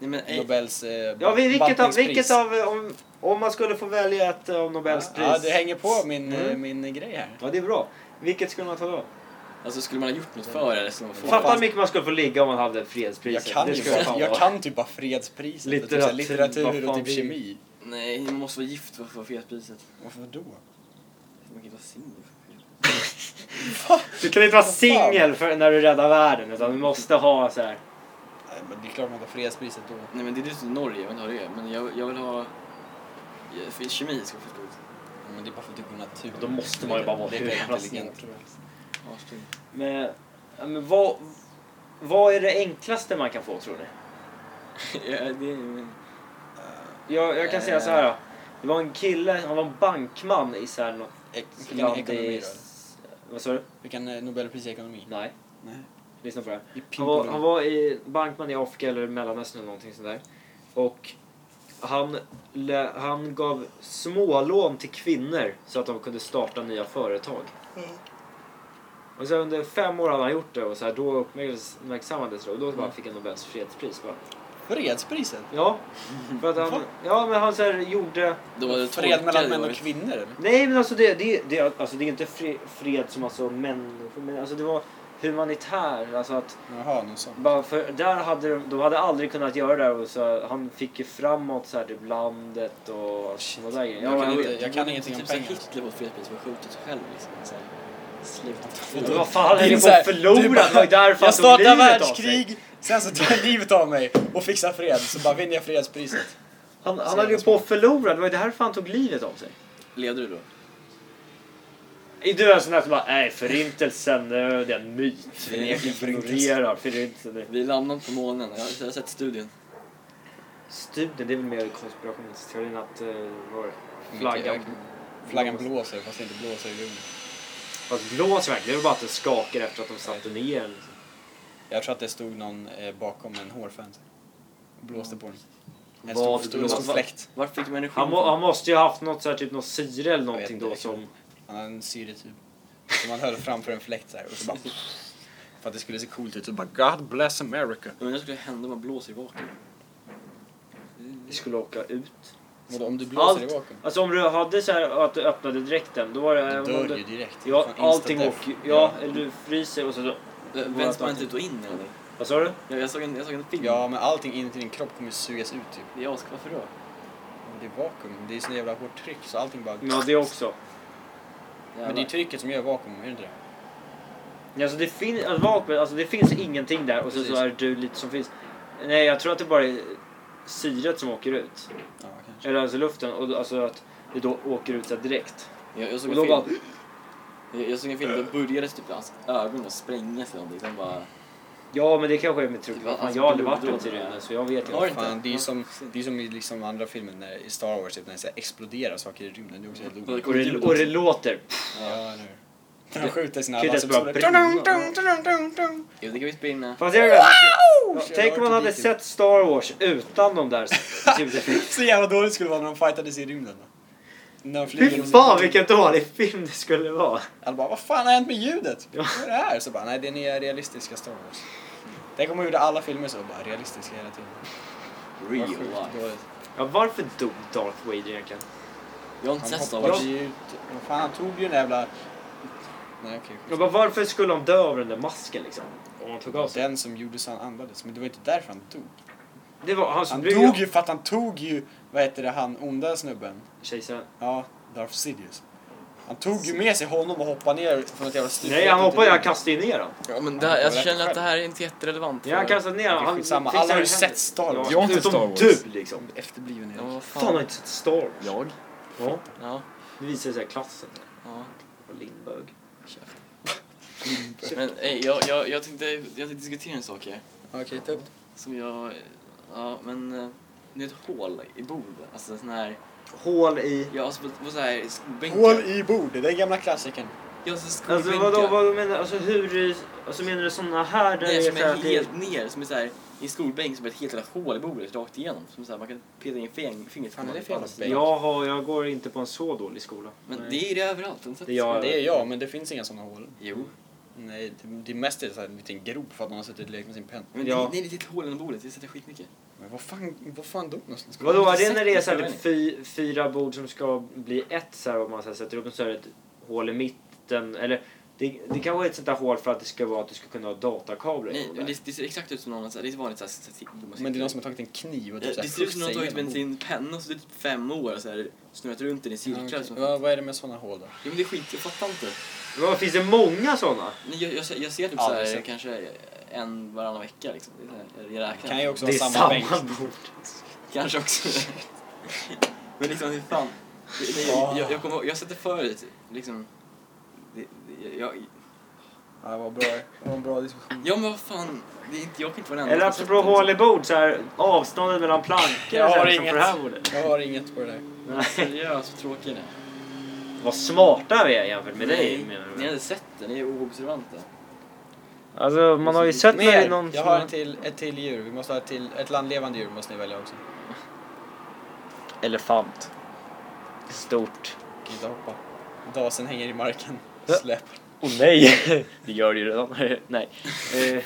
Nej, men, ej, Nobels eh, Ja, vi- vilket av, vilket av, om, om man skulle få välja ett av Nobels pris. Ja, det hänger på min, eh, Mm. min grej här. Ja, det är bra. Vilket skulle man ta då? alltså skulle man ha gjort något för det skulle man få... Fatta hur mycket man skulle få ligga om man hade fredspriset. Jag kan, det ju jag kan typ bara fredspriset. Litteratur, Litteratur, typ, litteratur vad och typ vi- kemi. Nej, man måste vara gift för att få fredspriset. Varför då? Man kan inte vara singel. Du kan inte vara singel för när du räddar världen utan du måste ha så här. Nej, men det är klart man tar fredspriset då. Nej men det är just Norge, jag vet inte vad det är. Men jag, jag vill ha... ja, för Kemi ska få coolt. Men det är bara för att du går natur. Då måste man ju bara vara är hur jävla sting. Men, men vad, vad är det enklaste man kan få tror ni? ja, det är... men- Jag, jag kan säga så här. Det var en kille, han var en bankman i så här något Ek- Vilken land ekonomi i... Vad sa du? Vilken eh, Nobelpris i ekonomi? Nej, Nej. Lyssna på det här. Han var, han var i bankman i Afrika eller Mellanöstern eller någonting sånt där. Och han, han gav smålån till kvinnor så att de kunde starta nya företag. Och så under fem år hade han gjort det och så här, då uppmärksammades det och då bara fick han Nobels fredspris. Bara. Fredspriset? Ja, för att han, ja, men han så här, gjorde... Då var det Fred mellan män och kvinnor? Nej men alltså det, det, det, alltså, det är inte fred, fred som alltså människor, men alltså det var humanitär. Alltså att Jaha. Bara för där hade de, de hade aldrig kunnat göra det och så han fick ju framåt så här typ landet och sådana där grejer. Jag kan men- inte- jag kan ingenting om typ så här pengar. Hitler fått fredspris för att skjuta sig själv liksom. Så här, Sluta. Vad fan, höll Din på att förlora. Det var därför Jag han tog startar livet av sig. världskrig, sen så tar jag livet av mig och fixar fred, så bara vinner jag fredspriset. Han, höll ju på att förlora. Det var ju därför han tog livet av sig. Leder du då? Är du en sån där som bara, nej förintelsen det är en myt. Är förintelse. ignorerar förintelsen. Vi landade på månen, jag har, sett studien. Studien, det är väl mer konspirationsteorin att uh, var det? Mycket flaggan. Flaggan blåser fast det inte blåser i rymden. Fast blåser verkligen. Det var bara att det skakade efter att de satte ner den. Liksom. Jag tror att det stod någon eh, bakom en hårfön och blåste på den. En stor, stor, stor fläkt. Varför fick de energi? Han, må, han måste ju ha haft något så här, typ något syre eller någonting då som... Han hade en syretub. Som han höll framför en fläkt så här och så bara... För att det skulle se coolt ut så bara God bless America. Jag undrar vad skulle hända om man blåser i vaken? Det skulle åka ut. Vadå, om du blåser i Allt. vakuum? Alltså om du hade så här att du öppnade dräkten, då var det... Du dör du- ju direkt. Ja, Fan, allting åker Ja, eller du fryser och så... så Vänds man inte ut och in eller? vad sa du? Jag, jag, såg en, jag såg en film. Ja, men allting inuti din kropp kommer sugas ut typ. Det är ask, varför då? Det är vakuum. Det är så jävla hårt tryck så allting bara... Ja, det också. Men det är trycket som gör vakuum, är det inte det? Ja, Alltså det, fin- alltså, vakuum, alltså det finns ingenting där och så, så är det du lite som finns. Nej, jag tror att det bara är syret som åker ut. Ja. Eller alltså luften och alltså att det då åker ut så direkt. Jag, jag såg Och en då film. bara... Jag, jag såg en film, då började typ hans ögon att sprängas eller någonting. Sen bara... Ja, men det kanske är med trupp. Det var Fan, alltså jag har aldrig varit ute i rymden så jag vet inte. Fan, det är som, det är som i liksom andra filmer när, i Star Wars, typ, när det exploderar saker i rymden. Det är också helt otroligt. Och det, och det låter. Ja? När de skjuter sina dun, dun. Jo, det kan vi in. Fast jag Shit, tänk om man hade sett Star Wars utan de där ljudeffekterna. Så jävla dåligt skulle det vara när de fightades i rymden. Då. När de Fy fan vilken dålig film det skulle vara. Alla bara, vad fan har hänt med ljudet? Ja. Vad är det här? Så bara, nej det är nya realistiska Star Wars. Tänk om man gjorde alla filmer så, bara realistiska hela tiden. Real sjukt life. dåligt. Ja, varför dog Darth Vader egentligen? Jag har inte Han sett Star Wars. ju fan han tog ju en jävla... Nej okej. Jag bara, varför skulle de dö av den där masken liksom? Om han tog av sig. Den som gjorde så han andades, men det var inte därför han dog. Det var han som Han dog ju för att han tog ju, vad heter det, han onda snubben. Kejsaren. Ja, Darth Sidious. Han tog ju med sig honom och hoppade ner från ett jävla stup. Nej, han hoppade ju, han kastade ner honom. Ja, men det här, jag känner att det här är inte jätterelevant. Ja, han kastade ner honom. skitsamma, alla har ju det sett. Star Wars. Ja, Jag har inte utom Star Wars. du liksom. Efterbliven Ja, Erik. vad Fan har fan. inte sett Star Wars. Jag? Ja. Ja. Det visar sig i klassen. ja. Och Lindbög. Men ey, jag, jag, jag, tänkte, jag tänkte diskutera en sak här. Okej, ta upp Som jag... Ja, men... eh, Det är ett hål i bordet. Alltså sån här... Hål i... Ja, alltså på, på så här skolbänkar. Hål i bord, det är gamla klassikern. Ja, så Alltså skolbänkar. vadå, vad menar du? Alltså hur... Alltså menar du såna här där Nej, det som är det- helt ner. Som är så här, i skolbänk som är ett helt jävla hål i bordet rakt igenom. Som så här, man kan peta in fing, fingret Fan, är det på fel bänk? Jag, har, jag går inte på en så dålig skola. Men Nej. det är det överallt. Har ni sett Det Det är jag, men det finns inga sådana hål. Jo. Nej, det, det mest är så här en liten grop för att någon har suttit och lekt med sin penna. Men Ja. det, det är ett litet hål under bordet. Det sätter skitmycket. Men vad fan, vad fan dog någonstans? Vadå, är det när det är så här, typ fy, fyra bord som ska bli ett så här, och man så här, sätter upp en så här, ett hål i mitten? Eller det, det kan vara ett sånt där hål för att det ska vara att du ska kunna ha datakablar Nej, men det, det ser exakt ut som någon, så det är vanligt så här, så här, Men det är någon som har tagit en kniv och typ det, så här det ser ut som någon har tagit med sin penna och så typ fem år och så här, snurrat runt den i cirklar. Ja, okej. som- Vad, vad är det med sådana hål då? Ja, men det är skit, jag fattar inte. Vad, finns det många sådana? Nej, Jag, jag, ser- jag ser typ så Aldrig här, sett. kanske en varannan vecka liksom. Det så jag, jag räknar. kan ju också Det vara samma, samma bänk. bord. Kanske också. men liksom hur fan. Det, det, Ja. jag, jag, kommer jag sätter förut liksom. Det, det, jag, Ja, det var bra. Det var en bra diskussion. ja men vad fan. Det är inte, jag kan inte vara den Eller enda som apropå hål i bord, så här, avståndet mellan plankor Jag så har här, som inget. på det här bordet. Jag har inget på det där. den. Seriöst, vad tråkiga ni. Vad smarta vi är jämfört med Nej, dig menar Ni har du? inte sett det, ni är oobservanta. Alltså man har ju sett när Mer! någon Jag har en till, ett till djur. Vi måste ha ett till, ett landlevande djur måste ni välja också. Elefant. Stort. Kan inte hoppa. Dasen hänger i marken. Ja. Släp. Åh nej! Det gör det ju redan. nej. Eh,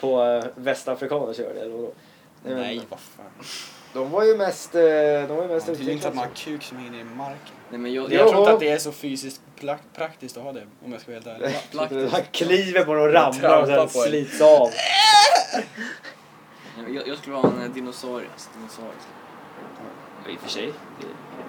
på eh, västafrikaner så gör det, eller vadå? Eh, Nej, vad fan. De var ju mest... De var ju mest Det är inte att man har kuk som hänger i marken. Nej men jag, Jag tror inte att det är så fysiskt praktiskt att ha det, om jag ska vara helt ärlig. Praktiskt. Han kliver på den och ramlar och sen slits av. jag, jag skulle vara en dinosaurisk. dinosaurisk. I och för sig.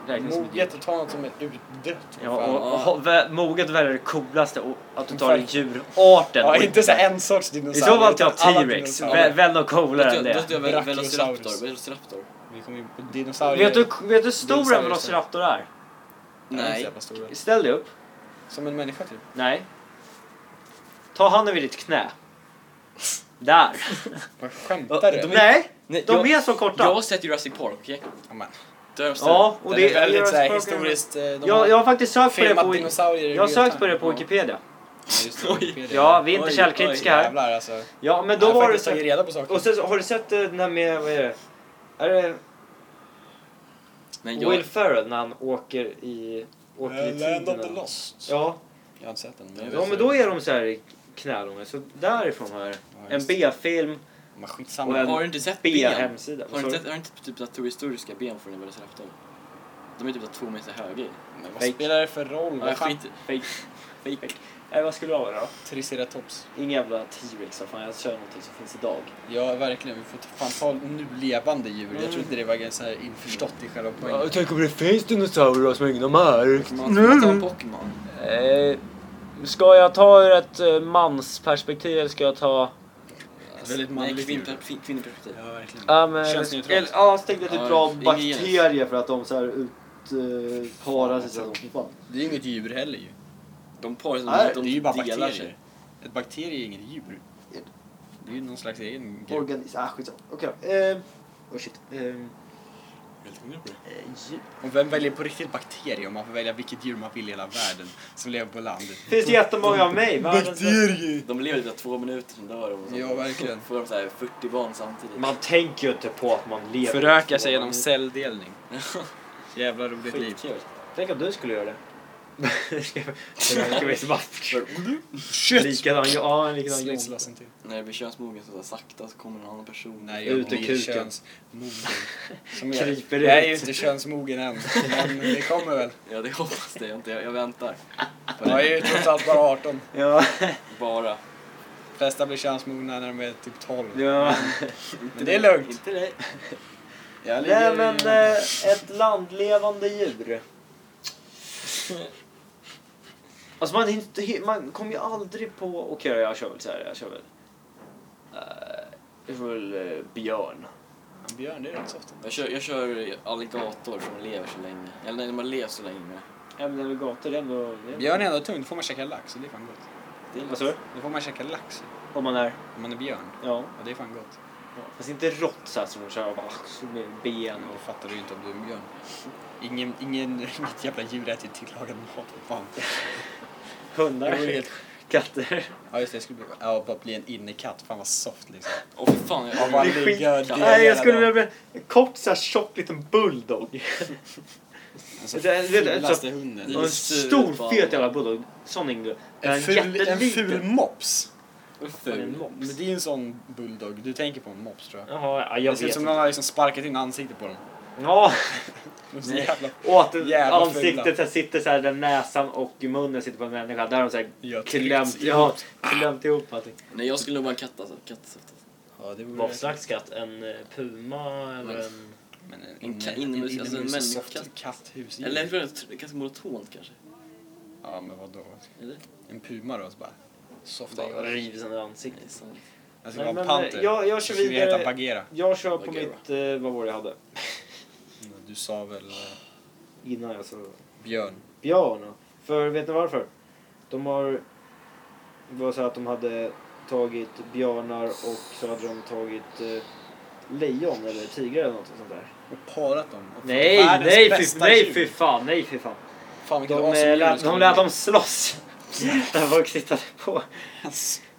Räknas som ett djur. Moget att ta något som är utdött. Ja, fan. och, och, vä- moget väljer det coolaste och att du tar djurarten. ja, och- inte så en sorts I dinosaurie. så fall tar jag T-Rex. dinosaurier. Vä- Välj något coolare än Då det. ska jag väl Brachiosaurus. Velociraptor. Velociraptor. Vi kommer ju på dinosaurier. Vet du, vet du hur stor en velociraptor är? Är Nej. Ställ dig upp. Som en människa typ. Nej. Ta handen vid ditt knä. Där. Vad skämtar du? är- Nej, Nej, de jag, är så korta. jag har sett Jurassic Park, okej? Ja, men, Durst. Ja, och Den det är väldigt jag- såhär jag- historiskt... eh, de Jag, jag har faktiskt sökt på det på, jag har sökt på det på Wikipedia. Ja, det. Ja, vi är inte Oj, källkritiska oj, här. Jävlar alltså. Ja, men Jag då har var det så reda på saker. Och sen så, har du sett eh, den här med, vad är det? Är det Men jag, Will Ferrell när han åker i, åker i Eh, Land of tiden? the Lost. Ja, Jag har inte sett den. Jag Men ja, men då är de så här knälånga. Så därifrån har jag Ja, en. B-film Men och skitsamma. en har du inte sett ben? B-hemsida. Har du inte, har du inte typ såhär historiska ben från den Velociraptor? De är typ såhär två meter höga. Men vad Fake. spelar det för roll? Ja, Vad fan? skit Fake. Fake. Nej, vad skulle det vara då? Triceratops. Ingen jävla T-Rex. vad Fan, jag kör någonting som finns idag. Ja, verkligen. Vi får ta- fan ta nu levande djur. Jag tror inte det var så här införstått i själva poängen. tänk om det finns dinosaurier som ingen de här. Man får ta en Pokémon. Eh, ska jag ta ur ett eh, mansperspektiv eller ska jag ta... Väldigt Nej, manligt djur. kvinn, kvinnoperspektiv. Ja, verkligen. Ja, men, Könsneutralt. eller, ja, så tänkte jag typ Ja, dra ingen bakterier för att de så här ut, eh, parar sig så att de fan. Det är ju inget djur heller ju. De parar sig, de det är ju bara delar bakterier. sig. Ett bakterie är inget djur. Det är ju någon slags egen grej. Organism... Ah, skitsamma. Okej då. Eh, oh shit. Eh. Och vem väljer på riktigt bakterier om man får välja vilket djur man vill i hela världen som lever på land? Finns det jättemånga av mig? Världens- Bakterier! De lever typ två minuter, sen dör de. så. Ja, verkligen. Får de såhär 40 barn samtidigt. Man tänker ju inte på att man lever. Föröka sig genom celldelning. Jävla roligt liv. Tänk om du skulle göra det. Bara... Shit! Likadan, ja, likadan John. Slitslossen till. När det blir könsmogen så, så sakta så kommer en annan person. Nej, Ut jag ur blir kuken. könsmogen. Som jag, Kryper jag är ju ut. inte könsmogen än, men det kommer väl. Ja, det hoppas det. Jag, inte, jag, jag väntar. Jag är ju trots allt bara 18. Ja, Bara. De flesta blir könsmogna när de är typ 12. ja. Men det är lugnt. Inte dig. Jag Nej men eh, ett landlevande djur. Alltså man, inte, man kommer ju aldrig på, okej då, jag kör väl så här, jag kör väl. Uh, jag får väl eh, björn. En björn, det är rätt soft. Jag kör, jag kör alligator som lever så länge. Eller de har levt så länge. Ja men alligator är ändå... det är- Björn är ändå tungt, då får man käka lax och det är fan gott. Det är Vad sa du? Då får man käka lax Om man är, om man är björn. ja. Och det är fan gott. Fast inte rått så här som de kör bara med ben Men och... det fattar du ju inte om du är en björn. Ingen, ingen, inget jävla djur äter ju tillagad mat. Vad fan. Hundar. Det vore helt- Katter. Ja just det, jag skulle bli, ja, bara bli en innekatt. Fan vad soft liksom. Åh fy fan. Jag, Ja, bara Det är ligga och skit- dela Nej jag skulle vilja bli en kort så här tjock liten bulldog. Alltså, Det är- det är- fulaste hunden. Och en stor fet jävla bulldog. Sån ingång. En ful, en ful mops. En mops. Men det är en sån bulldog. Du tänker på en mops tror jag. Jaha, ja, Det jag ser ut vet som inte. någon har liksom sparkat in ansiktet på dem. Ja, så jävla... Jävla ansiktet så här sitter så här där näsan och munnen sitter på en människa. Där har de så här klämt, tryckt ja, klämt ihop allting. Nej, jag skulle nog vara en katt alltså. Katt alltså. Ja, det Vad för slags katt? En eh, puma eller Men- en... Men en, En en, ka- en, inomhus- en alltså en människokatt. soft katthus. Eller jag tror det är ganska monotont kanske. Ja, men vadå? Eller? En puma då? Så bara soft Bara river sönder Nej, ansiktet. sant. Jag ska vara en men, panter. eh, jag- jag kör vidare. Jag kör på Bagheera. mitt, eh, vad var det jag hade? Du sa väl eh, Innan jag sa björn? björn. För vet ni varför? De har... Det var så att de hade tagit björnar och så hade de tagit eh, lejon eller tigrar eller något sånt där. Och parat dem. Och Nej, nej, fy, nej fy fan, nej fy fan. Fan De, eh, djur lät, de det lät dem slåss. Där folk tittade på.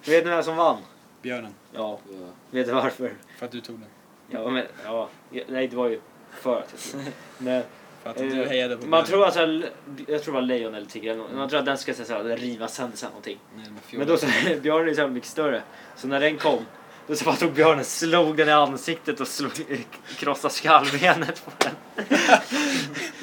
Vet ni vem som vann? Björnen. Ja, Ja. vet du varför? För att du tog den. Ja, men, ja, nej det var ju för att jag. Men, För att Eh, du hejade på Man tror att så här, jag tror det var lejon eller tiger, eller man tror att den ska så här, riva sönder sig någonting. Nej, men Men då så björnen är så mycket större. Så när den kom, då så bara tog björnen, slog den i ansiktet och slog, krossade skallbenet på den.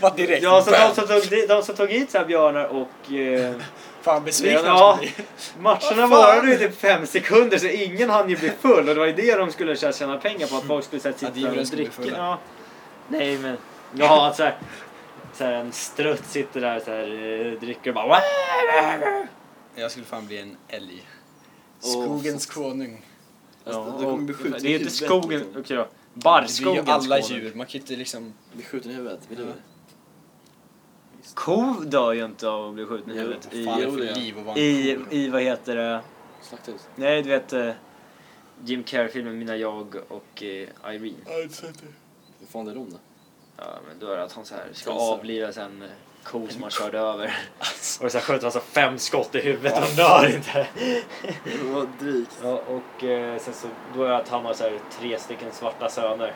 Bara direkt. Ja, så de som tog, de som tog hit så här björnar och eh, Fan besvikna Ja. blir. matcherna Vad varade ju typ fem sekunder så ingen hann ju bli full och det var ju det de skulle tjäna pengar på att folk skulle sitta och dricka. Nej men, ja så här, så här en strutt sitter där så här, eh, dricker och bara Jag skulle fan bli en älg. Skogens konung. Alltså, Ja, det kommer och- bli skjuten Det är i inte huvudet, skogen, liksom. okej då. Blir ju Barrskogens alla konung. djur. Man kan inte liksom... Bli skjuten i huvudet. Vill du Ja. det? Ko dör ju inte av att bli skjuten i huvudet. I, i, då? I vad heter det? Slakthus. Nej du vet eh, Jim Carrey-filmen Mina jag och eh, Irene. Jag har inte sett det. Hur fan är de då? Ja, men då är det att han så här ska avliva en eh, ko som han körde över. Och så sköt han så fem skott i huvudet och dör inte. Vad drygt. Ja, och eh, sen så då är det att han har så här tre stycken svarta söner.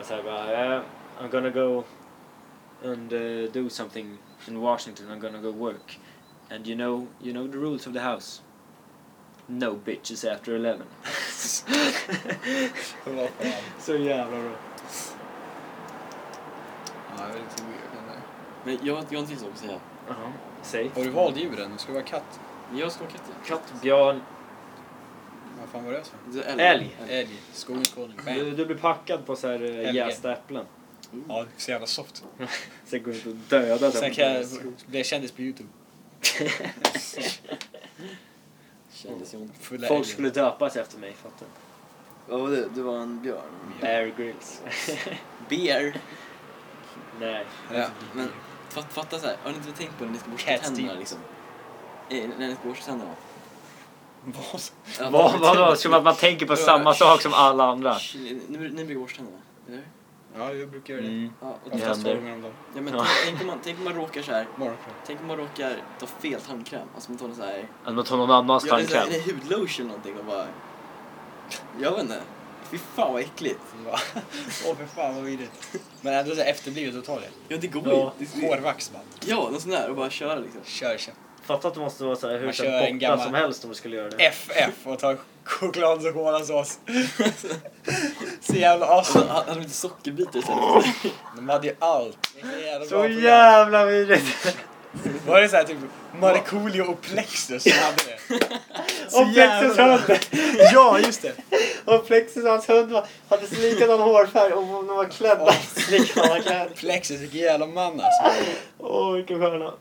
Och så här bara, eh, I'm gonna go and uh, do something in Washington. I'm gonna go work. And you know, you know the rules of the house. No bitches after 11. så jävla bra. Ja, det är lite weird den där. Men jag, jag har inte så att säga. Jaha, säg. Har du valt djuren? Ska det vara katt? Jag ska ha katt. Katt, björn, Vad fan var det så? Det är Älg. Älg. Skogens konung. Du, Bam. du blir packad på så här eh, jästa äpplen. Ja, det är så jävla soft. Sen går du ut och dödar Sen kan jag bli kändis på Youtube. Kändes ju Folk skulle döpas efter mig, fattar du? Vad var det? Du var en björn? Bear Grylls. Bear. Nej. Ja. Men fatt, fatta så här. har ni inte tänkt på när ni ska borsta Cat tänderna Stevens. liksom? Eh, när ni ska borsta tänderna? Vad? Ja, Vad, vadå? Som att man tänker på samma sak som alla andra? Ni, ni brukar borsta tänderna, eller? Ja, jag brukar göra det. Mm. Ja, och Det Oftast händer. två gånger om dagen. Ja, men Ja. tänk, om man, tänk om man råkar så här. Tänk om man råkar ta fel tandkräm. Alltså man tar någon så här. Att man tar någon annans Ja, en här- tandkräm. en hudlotion eller någonting och bara. Jag vet inte. Fy fan vad äckligt. Åh för fan vad vidrigt. Men ändå så här efterblivet att ta det. Ja det går Ja. ju. Det- Hårvax bara. Ja, någon sån där och bara köra liksom. Kör, kör. Fatta att det måste vara så här, hur Man kör en borta gammal- som helst om du skulle göra det. FF och ta choklad och kolasås. Så jävla Alltså, awesome. hade de inte sockerbitar istället? De hade ju allt. Så jävla bra Så program. jävla vidrigt! Var det såhär typ Markoolio och Plexus som hade det? Så Och Plexus hund! Ja, just det. Och Plexus och hans hund var, hade så likadan hårfärg och de var klädda i likadana kläder. Plexus, vilken jävla man alltså. Åh vilken stjärna.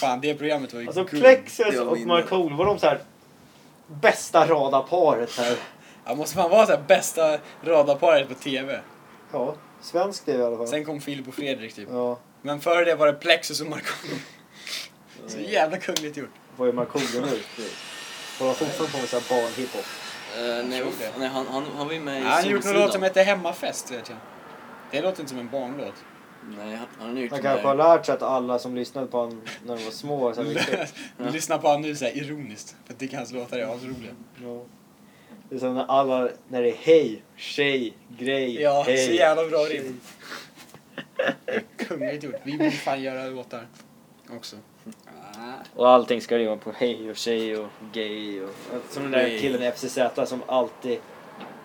Fan, det programmet var ju Alltså guld. Plexus och Markoolio, var de så här bästa radarparet här? Ja, måste fan vara så här bästa radarparet på TV. Ja, svensk det i alla fall. Sen kom Filip och Fredrik typ. Ja, Men före det var det Plexus och Markoolio. Så jävla kungligt gjort. vad är Markoolio nu? Får han fortfarande på med så här barnhiphop? Uh, nej, det. nej han, han, han var ju med i Ja, han har gjort någon låt som heter Hemmafest vet jag. Det låter inte som en barnlåt. Nej, han, han har gjort Han den kanske har lärt sig att alla som lyssnade på honom när de var små så här mycket. Lyssna på honom nu så här ironiskt. För att tycker hans låtar är asroliga. Ja. Det är som när alla, när det är hej, tjej, grej, Ja, hej. så jävla bra rim. Kungligt gjort. Vi borde fan göra låtar också. Och allting ska rimma på hej och tjej och gay och... Som den där killen i FCZ som alltid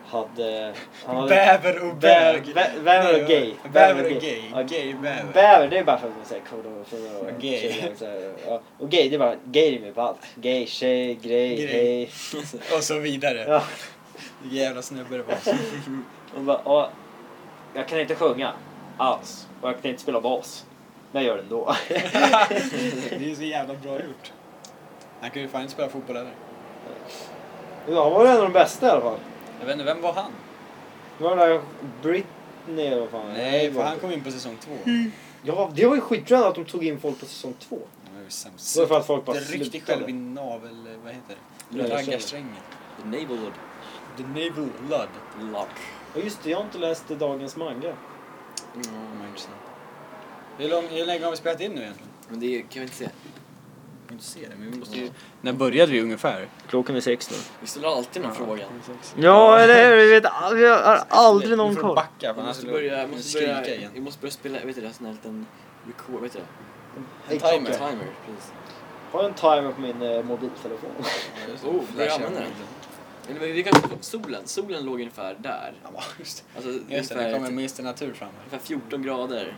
hade... Hade Bäver och bäver, bög. bä- bäver och gay. Bäver och gay. Ja, Gay bäver. Bäver, det är bara för att man säger cool och för och Gay. ja. Och gay, det är bara gay rimmar på allt. Gay, tjej, grej, Grej. hej. Och så vidare. Ja. Jävla snubbe det var. Och bara, jag kan inte sjunga alls. Och jag kan inte spela bas. Men jag gör det ändå. Det är så jävla bra gjort. Han kan ju fan inte spela fotboll heller. Ja, han var en av de bästa i alla fall. Jag vet inte, vem var han? Det var den där Britney eller vad fan. Nej, för han kom in på säsong två. Ja, det var ju skitbra att de tog in folk på säsong två. Han var ju sämst. Det var för att folk bara Det ryckte själv i navel... Vad heter det? Raggarsträngen. The Naval The Naval Blood. Lock. Ja just det, jag har inte läst dagens manga. Mm. Mm. intressant. Hur, lång, hur länge har vi spelat in nu egentligen? Men det kan vi inte se. Jag kan inte se det, men vi måste ju... När började vi ungefär? Klockan är sex nu. Vi ställer alltid den här frågan. Ja, eller hur? Vi vet vi har aldrig Vi någon får koll. backa, för Vi annars måste börja, vi måste skrika börja, igen. vi måste börja spela, vet du det, sån här liten record, vet du det? En timer. Timer, precis. Har en timer på min eh, mobiltelefon. Oh, börja använda den. Eller men vi kan solen, solen låg ungefär där. Ja, just det. Alltså Just det, ungefär, det kommer Mr Natur fram här. ungefär 14 grader.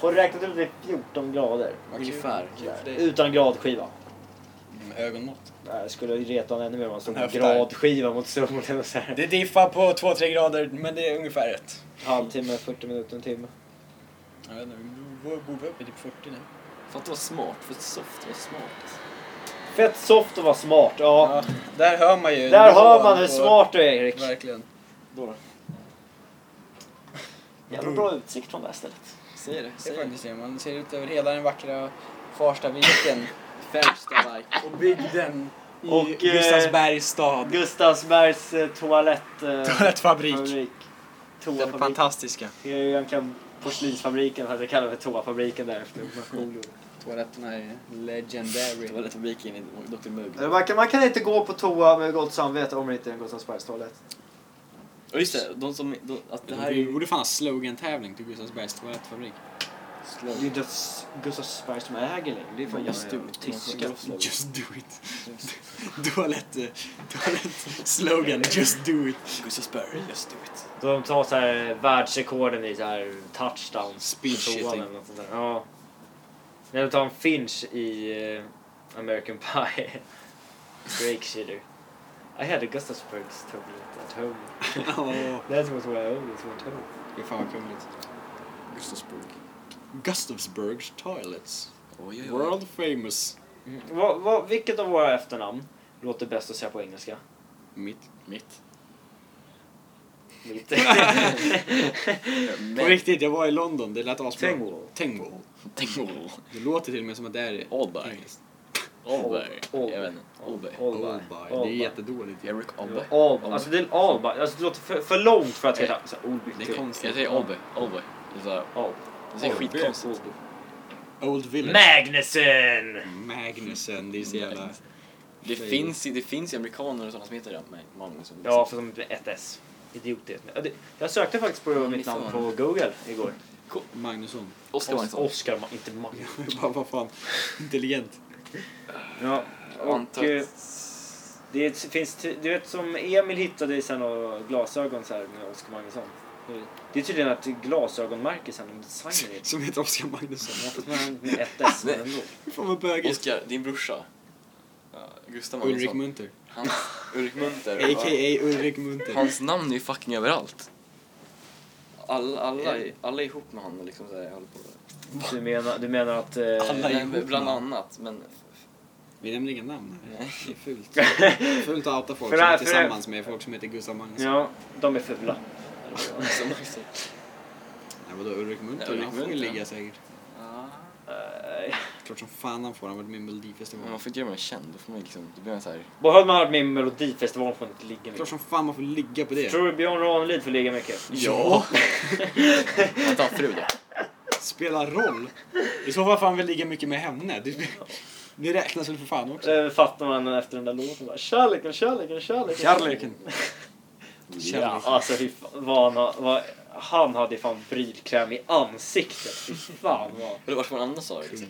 Har du räknat ut det är 14 grader? Ungefär. Utan gradskiva. Med ögonmått. Nej, Jag skulle ju reta honom ännu mer om han stod med gradskiva mot solen och så här. Det diffar på 2-3 grader, men det är ungefär rätt. Halvtimme, 40 minuter, en timme. Jag vet inte, vi borde borde upp i typ 40 nu. Fatta vad smart, för soft vad smart. Fett soft och var smart, ja. Ja, där hör man ju. Där hör man hur smart du är Erik. Verkligen. Då då? Jävla bra utsikt från det här stället. Säg det, Det är faktiskt det. Man ser ut över hela den vackra Farstaviken Färstaverk. och bygden i Och, eh, Gustavsbergs stad. Gustavsbergs eh, toalett... Eh, Toalettfabrik. fabrik. Den fantastiska. Det är ju egentligen porslinsfabriken, fast jag kallar det för toafabriken där efter. Toaletterna är legendary. Toalettfabriken i Dr Mugg. Man kan, man kan inte gå på toa med gott samvete om det inte är en Gustavsbergs toalett. Och just det, de som... De, att det här Vi är borde fan ha slogan-tävling till Gustavsbergs toalettfabrik. Det är ju s- Gustavsberg som äger längre. Det är fan Just do it. tyska. Just do it. Toalett, toalett, slogan, just do it. Gustavsberg, just do it. De tar så här världsrekorden i så här touchdowns. Speed på toan shitting. eller något sånt där. Ja. När de tar en Finch i eh, American Pie. Drake shitter. I had a Gustavsbergs toilet at home. Åh, That was where I always went home. fy fan vad kungligt. Gustavsberg. Gustavsbergs toilets. Oj, oj, oj. World famous. Mm. Vad, vad, vilket av våra efternamn låter bäst att säga på engelska? Mitt. Mitt. Mitt. På riktigt, jag var i London. Det lät asbra. Tengwall. Tengwall. Tengwall. Det låter till och med som att det är Allberg. engelskt. Allberg. Jag vet inte. Allberg. Allberg. Det är jättedåligt. Allberg. Alba. Alltså det är Alba. Alltså det låter för, för långt för att jag ska säga Olby. Det är typ. konstigt. Jag säger Allberg. Allberg. Det är skitkonstigt. Old Village. Magnussen! Magnussen, det är så jävla... Det finns, ju- det finns ju amerikaner och sådana som heter Magnusson. Ja, för som ett S. Idiotiskt. Jag sökte faktiskt på mitt namn på Google igår. Magnusson. Oskar Os- Magnusson. Oskar, Ma- inte Magnus. Bara vad fan. Intelligent. Ja, Jag och eh, att... det finns, du vet som Emil hittade i sen och glasögon så här med Oskar Magnusson. Det är tydligen ett glasögonmärke sen, de designar det. Som heter Oskar Magnusson. Ja, fast med med ett S men ändå. Fan vad bögigt. Oskar, din brorsa. Ja, Gustav Ulrik Magnusson. Munter. Hans, Ulrik Munter. A.k.a. Ulrik Munter. Hans namn är ju fucking överallt. Alla, alla, alla är ihop med honom och liksom så här, håller på. Du menar, du menar att... Eh, Alla är ihop Bland annat, men... Vi nämner inga namn här. Det är fult. Fult att outa folk För som är för det- tillsammans med folk som heter Gustav Magnusson. Ja, de är fula. Nej vadå Ulrik Ulrik han får ju ligga säkert. Ja. Klart som fan han får. Han har varit med i Melodifestivalen. man får inte göra mig känd, då får man liksom... Då blir man såhär... Bara hade man varit med i Melodifestivalen får man inte ligga Klart mycket. som fan man får ligga på det. Tror du Björn Ranelid får ligga mycket? Ja! Han tar fru då. Spelar roll. I så fall får han väl ligga mycket med henne. Det, det räknas väl för fan också. Det fattar man efter den där låten. Bara, kärleken, kärleken, kärleken. Kärleken. Ja, alltså fy fan, vad han, har- vad, han hade fan brylkräm i ansiktet. Fy fan vad. Eller vart man annars sa det liksom.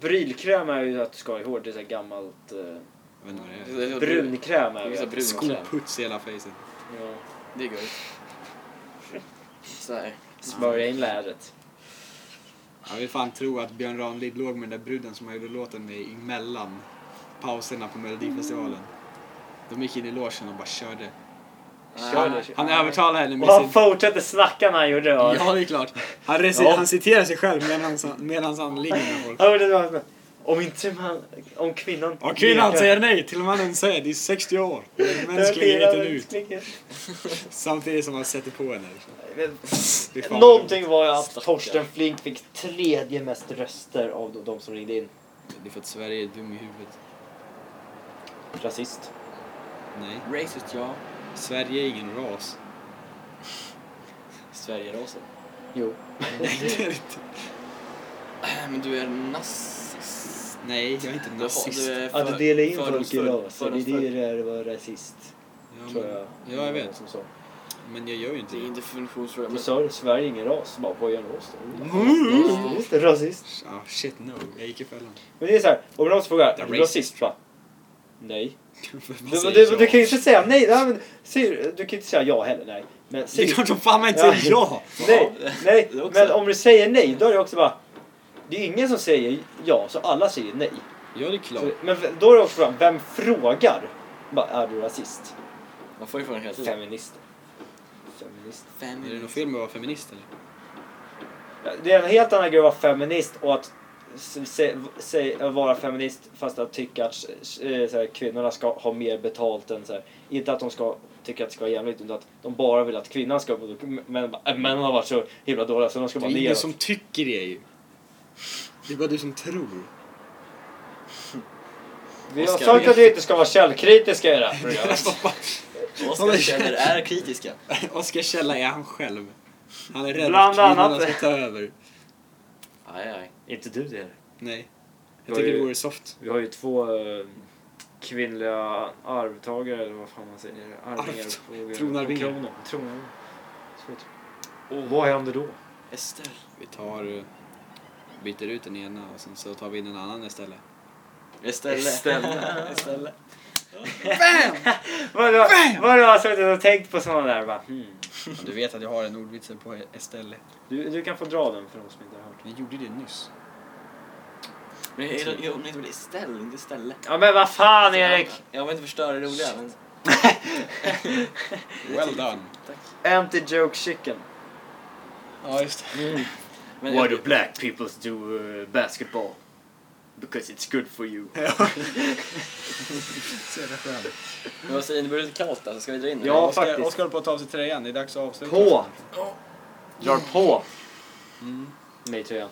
Brylkräm är ju att du ska ha i hår. Det är så här gammalt. Eh, brunkräm är Det brun. Skoputs i hela fejset. Ja. Det är gött. Såhär. Smörja in lädret. Jag vill fan tro att Björn Ranelid låg med den där bruden som han gjorde låten med emellan pauserna på Melodifestivalen. De gick in i logen och bara körde. Kör Han, det. han övertalade henne Och med han sin... fortsätter snacka när han gjorde det. va? Ja, det är klart. Han, reci- Ja. han citerar sig själv medan han, ligger med folk. Det. Om inte man, om kvinnan... Och kvinnan säger nej till mannen säger det är 60 år. Det är mänskligheten ut. Samtidigt som han sätter på henne. Det är fan Någonting var ju att. Torsten Flink fick tredje mest röster av de, de som ringde in. Det är för att Sverige är dum i huvudet. Rasist. Nej. Racist ja. Sverige är ingen ras. Sverigerasen. Jo. Nej, det är det inte. Men du är nazist. Nej, jag är inte Du, nazist. du är Att du för- delar in folk i raser, det är det det var rasist. Ja, Tror men, jag. ja, jag vet. Som sa. Men jag gör ju inte Det är det. en definitionsfråga. Du men- sa det, Sverige är ingen ras. Bara, vad är en ras då? Mm. Rasist. Ah, shit no, jag gick i fällan. Men det är så här, om någon frågar, är du racist. rasist? Va? Nej. Du, du, du kan ju inte säga nej, nej men, du kan ju inte säga ja heller, nej. Men Det är klart som fan man inte säger ja! nej, nej, men om du säger nej, då är det också bara, det är ingen som säger ja, så alla säger nej. Ja, det är klart. Så, men då är det också frågan, vem frågar? Bara, är du rasist? Man får ju frågan hela tiden. Feminist. Feminist. Är det något fel med att vara feminist eller? Det är en helt annan grej att vara feminist och att se, se, vara feminist fast att tycka att eh, så här, kvinnorna ska ha mer betalt än så här. Inte att de ska tycka att det ska vara jämlikt utan att de bara vill att kvinnan ska men äh, männen har varit så himla dåliga så de ska Det bara är ingen neråt. som tycker det ju. Det är bara du som tror. Vi har Oskar, sagt att vi inte ska vara källkritiska i det här programmet. Oskar känner är kritiska. Oskar Källa är han själv. Han är rädd Bland att kvinnorna annat. ska ta över. Aj, aj. Inte du det. Nej. Jag Vad tycker är- det vore soft. Vi har ju två eh, kvinnliga arvtagare, eller vad fan man säger. Arvingar Arvt- på tronarvingar. på kronan. Tronarvingar. Svårt. Och vad händer då? Ester. Vi tar... eh, Byter ut den ena och sen så tar vi in en annan istället. Estelle. Estelle. Estelle. Vadå? Vadå har suttit och tänkt på sådana där? Bara, hmm. Du vet att jag har en ordvitsel på Estelle. du, du kan få dra den för de som inte har hört. Vi gjorde det nyss. Men jag- jag- heter väl Estelle, inte Stelle? Ja men vad fan Erik! Jag vill inte förstöra det roliga, men... Well done. Empty joke chicken. Ja, just det. Men Why do black people do uh, basketball? Because it's good for you. Så jävla skönt. Men vad säger ni? Det börjar lite kallt alltså. Ska vi dra in nu? Ja, Oskar, faktiskt. Oskar håller på att ta av sig tröjan. Det är dags att avsluta. På! Drar på! Mm. Nej tröjan.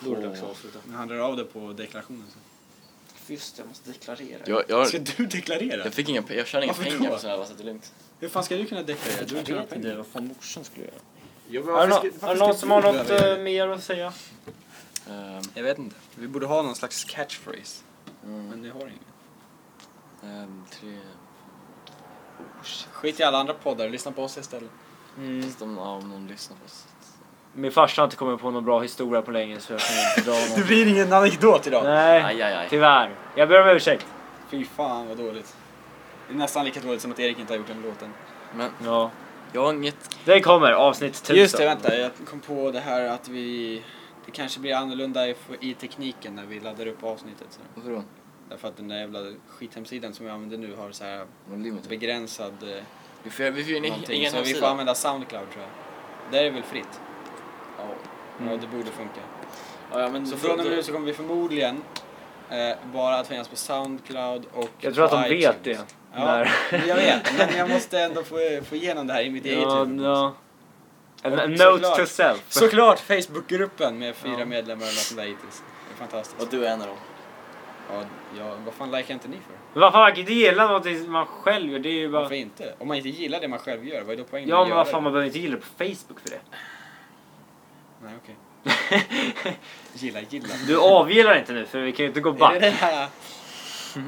Då är det dags att avsluta. Men han drar av det på deklarationen. Så. Just jag måste deklarera. Jag, jag, Ska du deklarera? jag fick inga, jag tjänar inga Varför pengar då? på sådär, så att det är lugnt. Hur fan ska du kunna deklarera? Du tjänar pengar. vad fan morsan skulle göra. Men Är det, varför nå- ska- är det varför någon som har du något eh, mer att säga? Ehm, Jag vet inte. Vi borde ha någon slags catchphrase. mm, Men det har ingen. ehm, tre... Oh. Skit i alla andra poddar, lyssna på oss istället. Mm. Fast om, ja, om någon lyssnar på oss. Min farsa har inte kommit på någon bra historia på länge så jag kan inte dra någon. Det blir ingen anekdot idag. Nej, Aj, aj, aj. tyvärr. Jag ber om ursäkt. Fy fan vad dåligt. Det är nästan lika dåligt som att Erik inte har gjort den låten. Men Ja. Jag har inget... Den kommer, avsnitt 1000. Just det, vänta. Jag kom på det här att vi... Det kanske blir annorlunda i, i tekniken när vi laddar upp avsnittet. Så. Varför då? Därför att den där jävla skithemsidan som vi använder nu har så här begränsad eh, Vi får, vi får ju en någonting. egen Så vi får använda Soundcloud tror jag. Där är det väl fritt? Ja. Ja, Mm. det borde funka. Ja, ja, men Så från och med nu så kommer vi förmodligen eh, bara att finnas på Soundcloud och Jag tror att de iTunes. vet det. Ja, När- jag vet. Men jag måste ändå få, få igenom det här i mitt eget Ja, huvud. ja. En, Och en note såklart- to self. Såklart Facebookgruppen med fyra Ja. medlemmar eller något sånt där hittills. Det är fantastiskt. Och du är en av dem. Ja, ja, vad fan likar inte ni för? Men varför man kan inte gilla något man själv gör? Det är ju bara... Varför inte? Om man inte gillar det man själv gör, vad är då poängen Ja men vad fan man behöver inte gilla det på Facebook för det. Nej, okej. gilla, gilla. Du avgillar inte nu för vi kan ju inte gå Är det back. den här...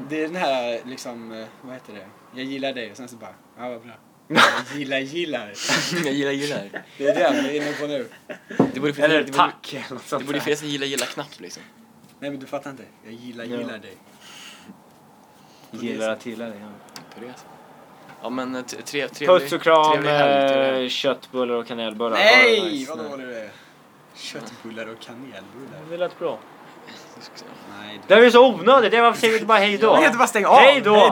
Det är den här liksom, eh, vad heter det? Jag gillar dig och sen så bara, ja vad bra. Jag gillar, gillar. jag gillar gillar. Det är den vi är inne på nu. Det borde Eller det borde, tack eller något det sånt borde där. finnas en gilla gilla-knapp liksom. Nej men du fattar inte. Jag gillar, Ja. gillar dig. Gillar att gilla det. Ja. På det. Ja men eh, tre, trevlig, Puss och kram, helg, eh, köttbullar och kanelbullar. Ja, Nej, nice. vad dålig du är. Köttbullar och kanelbullar. Det lät bra. Nej. Det här är så onödigt, det varför säger vi inte bara hej då? Jag kan inte bara stänga av. Hej då.